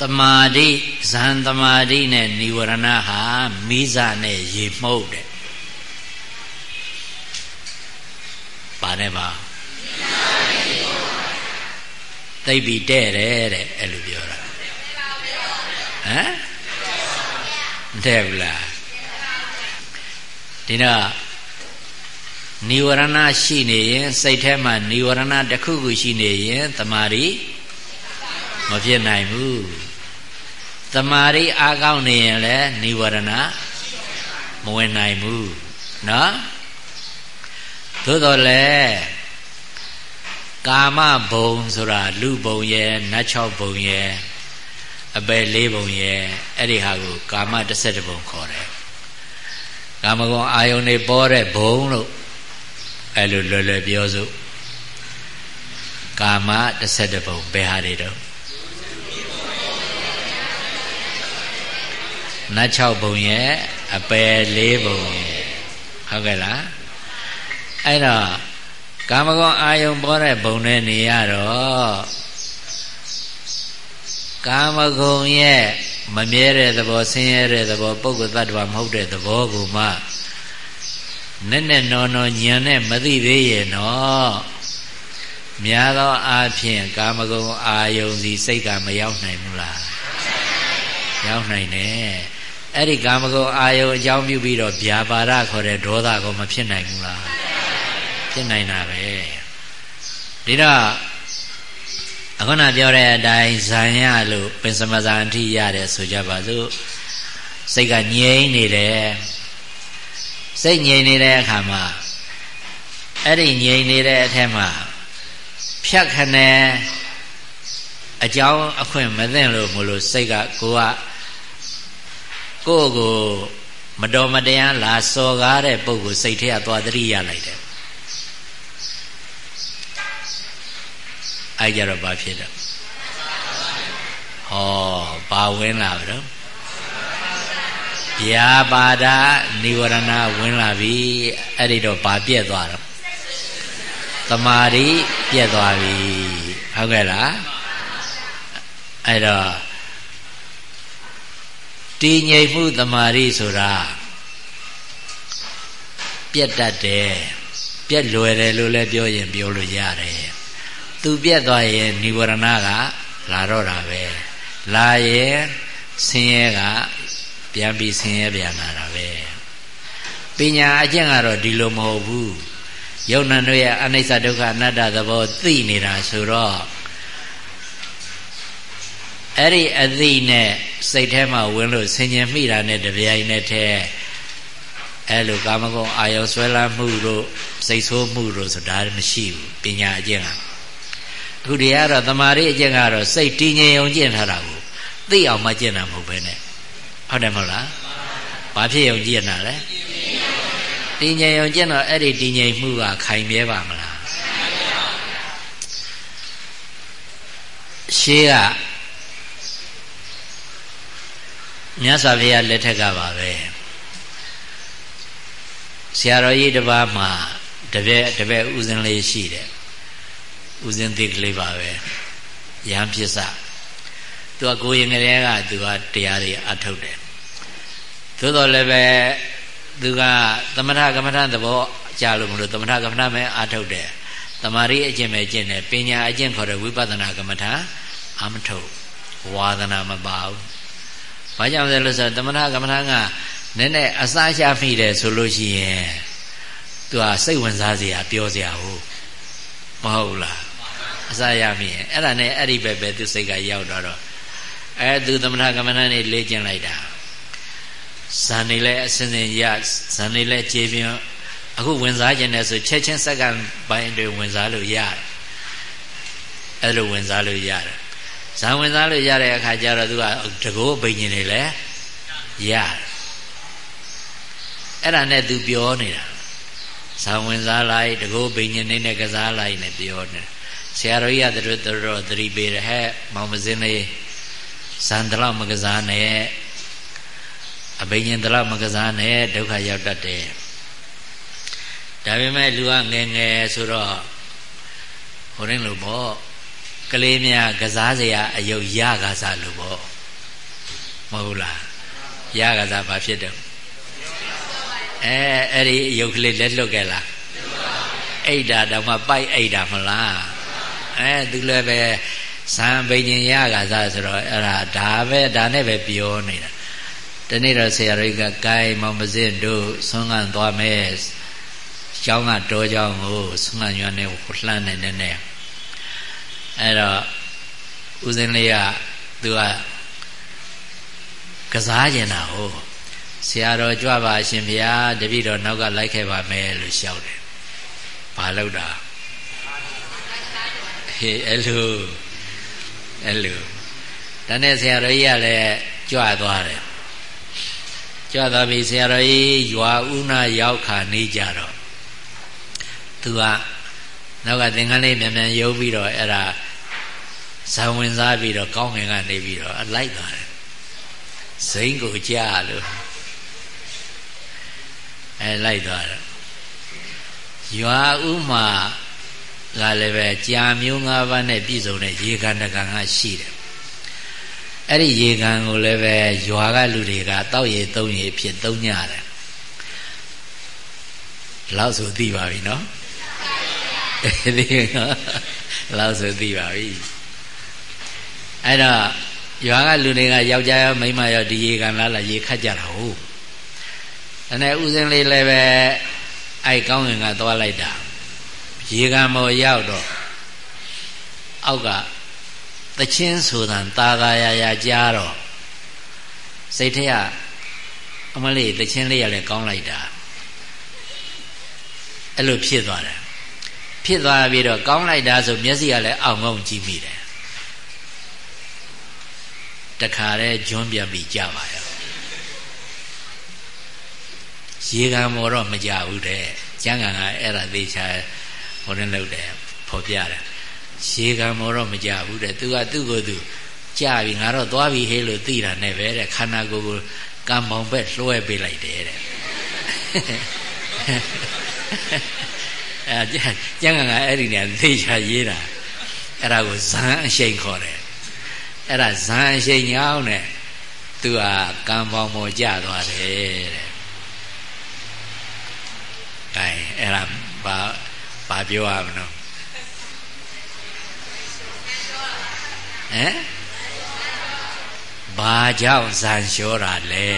A: တမာတိဇန်တမာတိနဲ့និဝရဏဟာမိဇနဲ့ရေမှုတ်တယ် နဲ့ပါသိပြီတဲ့တယ်တဲ့အဲ့လိုပြောတာဟမ်တဲ့ဘူးလားဒီတော့និဝရဏရှိနေရင်စိတ်ထဲမှာនិဝရဏတစ်ခုခုရှိနေရင်တမာရီမဖြစ်နိုင်ဘူးတမာရီအားကောင်းနေရင်လည်းនិဝရဏမဝင်နိုင်ဘူးเนาะ သို့တော်လည်းကာမဘုံဆိုတာလူဘုံရဲ့နတ်၆ဘုံရဲ့အပယ်၄ပုံရဲ့အဲ့ဒီဟာကိုကာမ17ပုံခေါ်တယ်ကာမဂုဏ်အာယုန်တွေပေါ်တဲ့ဘုံလို့အဲ့လိုလွယ်လွယ်ပြောစို့ကာမ17ပုံဘယ်ဟာတွေတော့နတ်6ပုံရဲ့အပယ်၄ပုံရဲ့ဟုတ်ကဲ့လား အဲ့တော့ကာမဂုဏ်အာယုံပေါ်တဲ့ဘုံနဲ့နေရတော့ကာမဂုဏ်ရဲ့မမြဲတဲ့သဘောဆင်းရဲတဲ့သဘောပုဂ္ဂိုလ်တ attva မဟုတ်တဲ့သဘောကိုမှနဲ့နဲ့နော်နော်ညံနဲ့မသိသေးရဲ့နော်များသောအားဖြင့်ကာမဂုဏ်အာယုံစီစိတ်ကမရောက်နိုင်ဘူးလားရောက်နိုင်တယ်အဲ့ဒီကာမဂုဏ်အာယုံအကြောင်းပြုပြီးတော့ဗျာပါဒခေါ်တဲ့ဒေါသကိုမဖြစ်နိုင်ဘူးလား ဖြစ်နိုင်တာပဲဒီတော့အခုနပြောတဲ့အတိုင်းဇံရလို့ပင်စမဇာအထိရတယ်ဆိုကြပါစို့စိတ်ကငြိမ်နေတယ်စိတ်ငြိမ်နေတဲ့အခါမှာအဲ့ဒီငြိမ်နေတဲ့အထက်မှာဖြတ်ခနဲ့အကြောင်းအခွင့်မသိလို့မလို့စိတ်ကကိုကကိုယ့်ကိုမတော်မတရားလာစော်ကားတဲ့ပုဂ္ဂိုလ်စိတ်ထဲကသွားတတိရလိုက်တယ် အဲ့ကြတော့ဘာဖြစ်တော့ဟောဘာဝင်လာပြီတော့ဗျာပါဒនិဝရဏဝင်လာပြီအဲ့ဒီတော့ဘာပြက်သွားတော့တမာရီပြက်သွားပြီဟုတ်ကဲ့လားအဲ့တော့တည်ငြိမ်မှုတမာရီဆိုတာပြက်တတ်တယ်ပြက်လွယ်တယ်လို့လည်းပြောရင်ပြောလို့ရတယ် သူပြက်သွားရင်និဝရဏကလာတော့တာပဲလာရင်ဆင်းရဲကပြန်ပြီးဆင်းရဲပြန်လာတာပဲပညာအကျင့်ကတော့ဒီလိုမဟုတ်ဘူးယုံနံတို့ရဲ့အနိစ္စဒုက္ခအနတ္တသဘောသိနေတာဆိုတော့အဲ့ဒီအသိနဲ့စိတ်ထဲမှာဝင်လို့ဆင်ញင်မိတာနဲ့တပြိုင်နက်တည်းအဲ့လိုကာမဂုဏ်အာယုဆွဲလန်းမှုတို့စိတ်ဆိုးမှုတို့ဆိုတာမရှိဘူးပညာအကျင့်က အခုတည်းကတော့တမာရီအကျင့်ကတော့စိတ်တည်ငြိမ်အောင်ကျင့်ထားတာကိုသိအောင်မှကျင့်တာမဟုတ်ပဲနဲ့ဟုတ်တယ်မဟုတ်လားဘာဖြစ်အောင်ကျင့်တာလဲတည်ငြိမ်အောင်ကျင့်တော့အဲ့ဒီတည်ငြိမ်မှုကခိုင်မြဲပါမလားရှေးကမြတ်စွာဘုရားလက်ထက်ကပါပဲဆရာတော်ကြီးတစ်ပါးမှာတပည့်တပည့်ဥစဉ်လေးရှိတယ် ဥစဉ်သေးကလေးပါပဲရဟန်းဖြစ်စသူကကိုရင်ကလေးကသူကတရားတွေအထုတ်တယ်သို့တော်လည်းပဲသူကသမထကမ္မထသဘောကြားလို့မလို့သမထကမ္မထမဲအထုတ်တယ်တမာရီအကျင့်ပဲကျင့်တယ်ပညာအကျင့်ခေါ်တဲ့ဝိပဿနာကမ္မထအမထုတ်ဝါဒနာမပါဘူးဘာကြောင့်လဲလို့ဆိုတော့သမထကမ္မထကနည်းနည်းအစားရှာမိတယ်ဆိုလို့ရှိရင်သူကစိတ်ဝင်စားစရာပြောစရာဟုတ်မဟုတ်လား အစားရမိရင်အဲ့ဒါနဲ့အဲ့ဒီဘက်ပဲသူစိတ်ကရောက်တော့တော့အဲသူသမထကမ္မထနေလေ့ကျင့်လိုက်တာဇန်နေလဲအစင်းစင်ရဇန်နေလဲခြေပြင်းအခုဝင်စားခြင်းနဲ့ဆိုချက်ချင်းစက္ကန့်ပိုင်းတွေဝင်စားလို့ရတယ်အဲ့လိုဝင်စားလို့ရတယ်ဇန်ဝင်စားလို့ရတဲ့အခါကျတော့သူကတကောဘိညာဉ်တွေလည်းရတယ်အဲ့ဒါနဲ့သူပြောနေတာဇန်ဝင်စားလိုက်တကောဘိညာဉ်တွေနဲ့ကစားလိုက်နဲ့ပြောနေ ဆရာတော်ကြီးကတို့တို့သတိပေးတယ်ဟဲ့မောင်မစင်းလေးဇန်တလောက်မကစားနဲ့အဘိညာဉ်တလောက်မကစားနဲ့ဒုက္ခရောက်တတ်တယ်ဒါပေမဲ့လူကငယ်ငယ်ဆိုတော့ဟိုရင်းလို့ပေါ့ကလေးများကစားစရာအယုတ်ရကစားလို့ပေါ့မဟုတ်လားရကစားဘာဖြစ်တယ်အဲအဲ့ဒီအယုတ်ကလေးလက်လွတ်ခဲ့လားအိတ်တာတော့မှပိုက်အိတ်တာမလား အဲသူလည်းပဲဇံဘိညာဉ်ရကစားဆိုတော့အဲ့ဒါဒါပဲဒါနဲ့ပဲပြောနေတာဒီနေ့တော့ဆရာတော်ကြီးကကိုင်းမောင်မစင်းတို့ဆွမ်းကန်သွားမယ်ကျောင်းကတောကျောင်းကိုဆွမ်းကန်ရွာနဲ့လှမ်းနေနေနေအဲ့တော့ဦးစင်းလေးကသူကကစားကျင်တာဟုတ်ဆရာတော်ကြွပါရှင်ဗျာတပည့်တော်နောက်ကလိုက်ခဲ့ပါမယ်လို့ရှောက်တယ်ဘာလို့တာ ဟေးအဲ့လိုအဲ့လိုဒါဒါနဲ့ဆရာတော်ကြီးကလည်းကြွသွားတယ်ကြွသွားပြီဆရာတော်ကြီးရွာဥနာရောက်ခါနေကြတော့သူကနောက်ကသင်္ကန်းလေးမြန်မြန်ယုပ်ပြီးတော့အဲ့ဒါဇံဝင်စားပြီးတော့ကောင်းငင်ကနေပြီးတော့လိုက်သွားတယ်ဇိမ့်ကိုကြားလို့အဲလိုက်သွားတယ်ရွာဥမှာ ကလည်းပဲကြာမျိုး၅ပါးနဲ့ပြည့်စုံတဲ့ရေကန်တကန်ကရှိတယ်အဲ့ဒီရေကန်ကိုလည်းပဲရွာကလူတွေကတောက်ရည်သုံးရည်ဖြစ်သုံးကြတယ်လောက်ဆိုသိပါပြီနော်သိနော်လောက်ဆိုသိပါပြီအဲ့တော့ရွာကလူတွေကယောက်ျားရောမိန်းမရောဒီရေကန်လာလာရေခတ်ကြတာဟုတ်ဒါနဲ့ဥစဉ်လေးလည်းပဲအဲ့ကောင်းငင်ကသွားလိုက်တာ ရေကန်မော်ရောက်တော့အောက်ကသချင်းဆိုတာတာသာယာယာကြားတော့စိတ်ထက်အမလေးသချင်းလေးရလည်းကောင်းလိုက်တာအဲ့လိုဖြစ်သွားတယ်ဖြစ်သွားပြီးတော့ကောင်းလိုက်တာဆိုမျက်စိကလည်းအောင့်ငုံကြည့်မိတယ်တခါတည်းဂျွန်းပြပြီးကြပါရောရေကံမော်တော့မကြဘူးတဲ့ကျန်ကန်ကအဲ့ဒါသေချာ ဟိုနဲ့လုပ်တယ်ဖော်ပြတယ်ရေကံမော်တော့မကြဘူးတဲ့သူကသူ့ကိုယ်သူကြပြီငါတော့သွားပြီဟေးလို့သိတာနဲ့ပဲတဲ့ခန္ဓာကိုယ်ကိုကံပေါင်ဘက်လွှဲပေးလိုက်တယ်တဲ့အဲကျန်ကန်ကအဲ့ဒီနေသေချာရေးတာအဲ့ဒါကိုဇန်အရှိန်ခေါ်တယ်အဲ့ဒါဇန်အရှိန်ညောင်းနဲ့သူကကံပေါင်ပေါ်ကျသွားတယ်တဲ့။အဲအဲ့ဒါဘာ ဘာပြောရမလို့ဟမ်ဘာကြောင့်ဇန်လျှောတာလဲ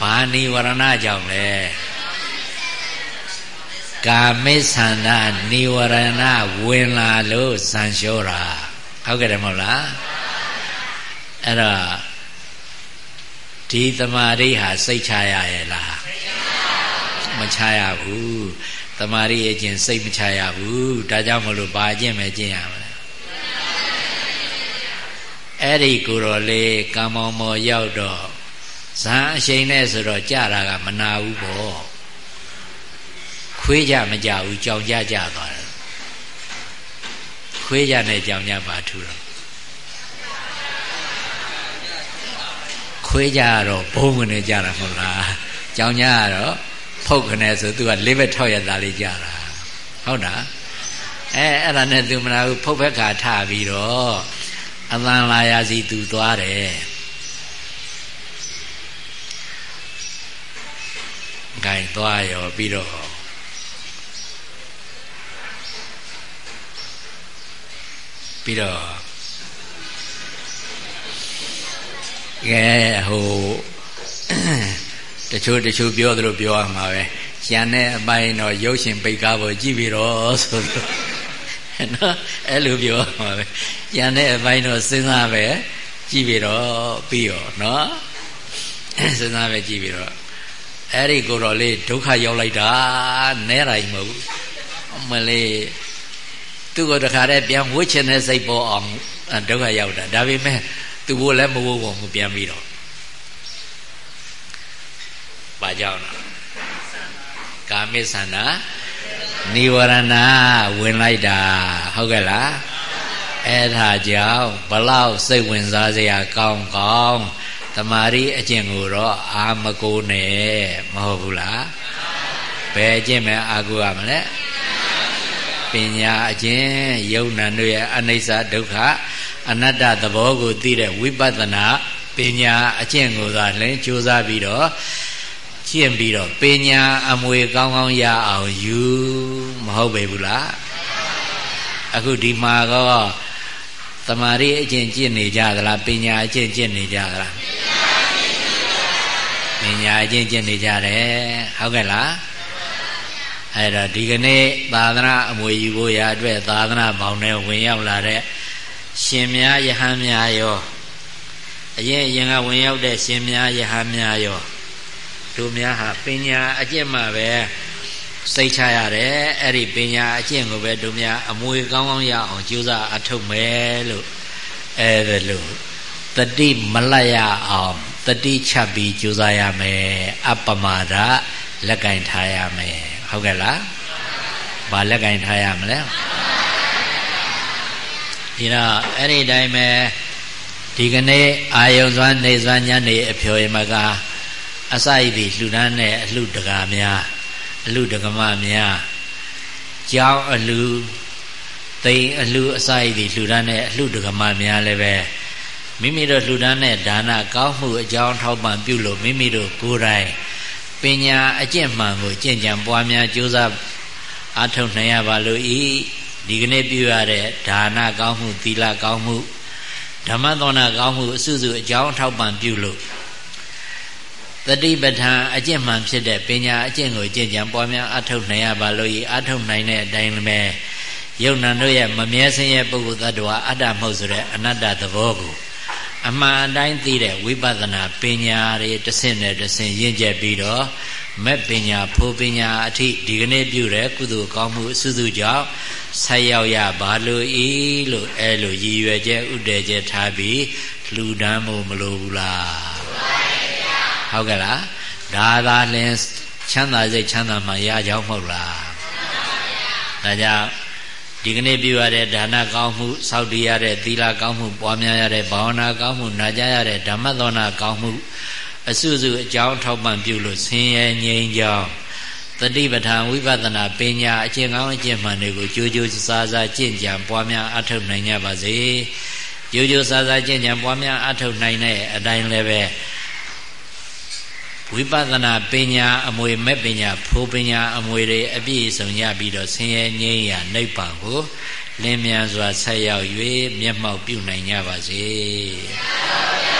A: ဘာနိဝရဏကြောင့်လဲကာမိသန္တာနိဝရဏဝင်လာလို့ဇန်လျှောတာဟုတ်ကဲ့တယ်မဟုတ်လားအဲ့တော့ဒီတမာရိဟာစိတ်ချရရဲ့လား မချရဘူးတမာရိရဲ့ကျင့်စိတ်မချရဘူးဒါကြောင့်မလို့ဘာကျင့်မယ်ကျင့်ရမလဲအဲ့ဒီကိုယ်တော်လေးကံမောင်မော်ရောက်တော့ဇာအရှိန်နဲ့ဆိုတော့ကြတာကမနာဘူးပေါ့ခွေးကြမကြဘူးကြောင်ကြကြသွားတယ်ခွေးကြနဲ့ကြောင်ကြပါထူတော့ခွေးကြတော့ဘုံကနေကြတာမဟုတ်လားကြောင်ကြကတော့ ဖုတ်ခနဲ့ဆိုသူကလေးဘက်ထောက်ရသားလေးကြတာဟုတ်တာအဲအဲ့ဒါနဲ့သူမနာဘူးဖုတ်ဘက်ခါထပြီးတော့အသံလာရစီသူသွားတယ်ဂိုင်သွားရောပြီးတော့ပြီးတော့ကဲဟို တချို့တချို့ပြောသလိုပြောရမှာပဲကျန်တဲ့အပိုင်းတော့ရုပ်ရှင်ပိတ်ကားပေါ်ကြည့်ပြီးတော့ဆိုတော့နော်အဲ့လိုပြောရမှာပဲကျန်တဲ့အပိုင်းတော့စဉ်းစားပဲကြည့်ပြီးတော့ပြီးရောနော်စဉ်းစားပဲကြည့်ပြီးတော့အဲ့ဒီကိုတော်လေးဒုက္ခရောက်လိုက်တာနဲတိုင်းမဟုတ်ဘူးမလေးသူ့ကိုတခါတည်းပြန်ဝှစ်ချင်တဲ့စိတ်ပေါ်အောင်ဒုက္ခရောက်တာဒါပေမဲ့သူ့ကိုလည်းမဝှဘူးပြန်ပြီးတော့ ဘာကြောင့်လဲကာမိသန္တာနိဝရဏဝင်လိုက်တာဟုတ်ကဲ့လားအဲ့ဒါကြောင့်ဘလောက်စိတ်ဝင်စားစရာကောင်းကောင်းတမာရီအကျင့်ကိုတော့အာမကိုနဲ့မဟုတ်ဘူးလားဘယ်အကျင့်ပဲအာကိုရမလဲပညာအကျင့်ယုံနာတို့ရဲ့အနိစ္စဒုက္ခအနတ္တသဘောကိုသိတဲ့ဝိပဿနာပညာအကျင့်ကိုသာလင်းကြိုးစားပြီးတော့ ကျင့်ပြီးတော့ပညာအမွေကောင်းကောင်းရအောင်ယူမဟုတ်ပေဘူးလားအခုဒီမှာတော့တမာရီအကျင့်ကျင့်နေကြသလားပညာအကျင့်ကျင့်နေကြသလားပညာအကျင့်ကျင့်နေကြတယ်ဟုတ်ကဲ့လားအဲ့တော့ဒီကနေ့သာသနာအမွေယူဖို့ရအတွက်သာသနာဘောင်ထဲဝင်ရောက်လာတဲ့ရှင်များယဟန်များရောအရင်အရင်ကဝင်ရောက်တဲ့ရှင်များယဟန်များရော တို့များဟာပညာအကျင့်မှပဲစိတ်ချရတယ်အဲ့ဒီပညာအကျင့်ကိုပဲတို့များအမွေကောင်းကောင်းရအောင်ကြိုးစားအထုတ်မယ်လို့အဲ့ဒါလို့တတိမလတ်ရအောင်တတိချက်ပြီးကြိုးစားရမယ်အပမာဒလက်ကင်ထားရမယ်ဟုတ်ကဲ့လားဘာလက်ကင်ထားရမလဲဒီတော့အဲ့ဒီတိုင်းပဲဒီကနေ့အာယုံစွမ်းနေစွမ်းညနေအဖျော်ရမက အစာရည်လှူဒန်းတဲ့အလှတကာများအလှတကမများကြောင်းအလှသိမ်အလှအစာရည်လှူဒန်းတဲ့အလှတကမများလည်းပဲမိမိတို့လှူဒန်းတဲ့ဒါနကောင်းမှုအကြောင်းထောက်ပံ့ပြုလို့မိမိတို့ကိုယ်တိုင်ပညာအကျင့်မှန်ကိုကျင့်ကြံပွားများကြိုးစားအားထုတ်နိုင်ရပါလို့ဤဒီကနေ့ပြုရတဲ့ဒါနကောင်းမှုသီလကောင်းမှုဓမ္မသောနာကောင်းမှုအစုစုအကြောင်းထောက်ပံ့ပြုလို့ တတိပဋ္ဌာန်အကျင့်မှန်ဖြစ်တဲ့ပညာအကျင့်ကိုကျင့်ကြံပွားများအထုတ်နိုင်ရပါလို့ဤအထုတ်နိုင်တဲ့အတိုင်းပဲယုံနာတို့ရဲ့မမြဲစင်းရဲ့ပုဂ္ဂိုလ်သတ္တဝါအတ္တမဟုတ်ဆိုတဲ့အနတ္တသဘောကိုအမှန်အတိုင်းသိတဲ့ဝိပဿနာပညာတွေတဆင့်နဲ့တဆင့်ရင့်ကျက်ပြီးတော့မဲ့ပညာဖိုးပညာအထိဒီကနေ့ပြုတဲ့ကုသိုလ်ကောင်းမှုအစုစုကြောင့်ဆက်ရောက်ရပါလို့ဤလို့အဲလိုရည်ရွယ်ချက်ဥတည်ချက်ထားပြီးလှူဒန်းမှုမလိုဘူးလား ဟုတ်ကဲ့လားဒါသာလင်ချမ်းသာစိတ်ချမ်းသာမှရကြောင်းမဟုတ်လားဒါကြောင့်ဒီကနေ့ပြုရတဲ့ဒါနကောင်းမှုစောင့်တည်ရတဲ့သီလကောင်းမှုပွားများရတဲ့ဘာဝနာကောင်းမှုနာကြားရတဲ့ဓမ္မသောနာကောင်းမှုအစုစုအကြောင်းထောက်ပံ့ပြုလို့ဆင်းရဲငြိမ်းချောင်းတတိပဋ္ဌာန်ဝိပဿနာပညာအကျင့်ကောင်းအကျင့်မှန်တွေကိုကြိုးကြိုးစားစားကျင့်ကြံပွားများအထောက်နိုင်ကြပါစေကြိုးကြိုးစားစားကျင့်ကြံပွားများအထောက်နိုင်တဲ့အတိုင်းလည်းပဲ ဝိပဿနာပညာအမွေမဲ့ပညာဖိုးပညာအမွေတွေအပြည့်စုံရပြီးတော့ဆင်းရဲငြိမ်းရာနိဗ္ဗာန်ကိုလင်းမြန်စွာဆက်ရောက်၍မျက်မှောက်ပြုနိုင်ကြပါစေ။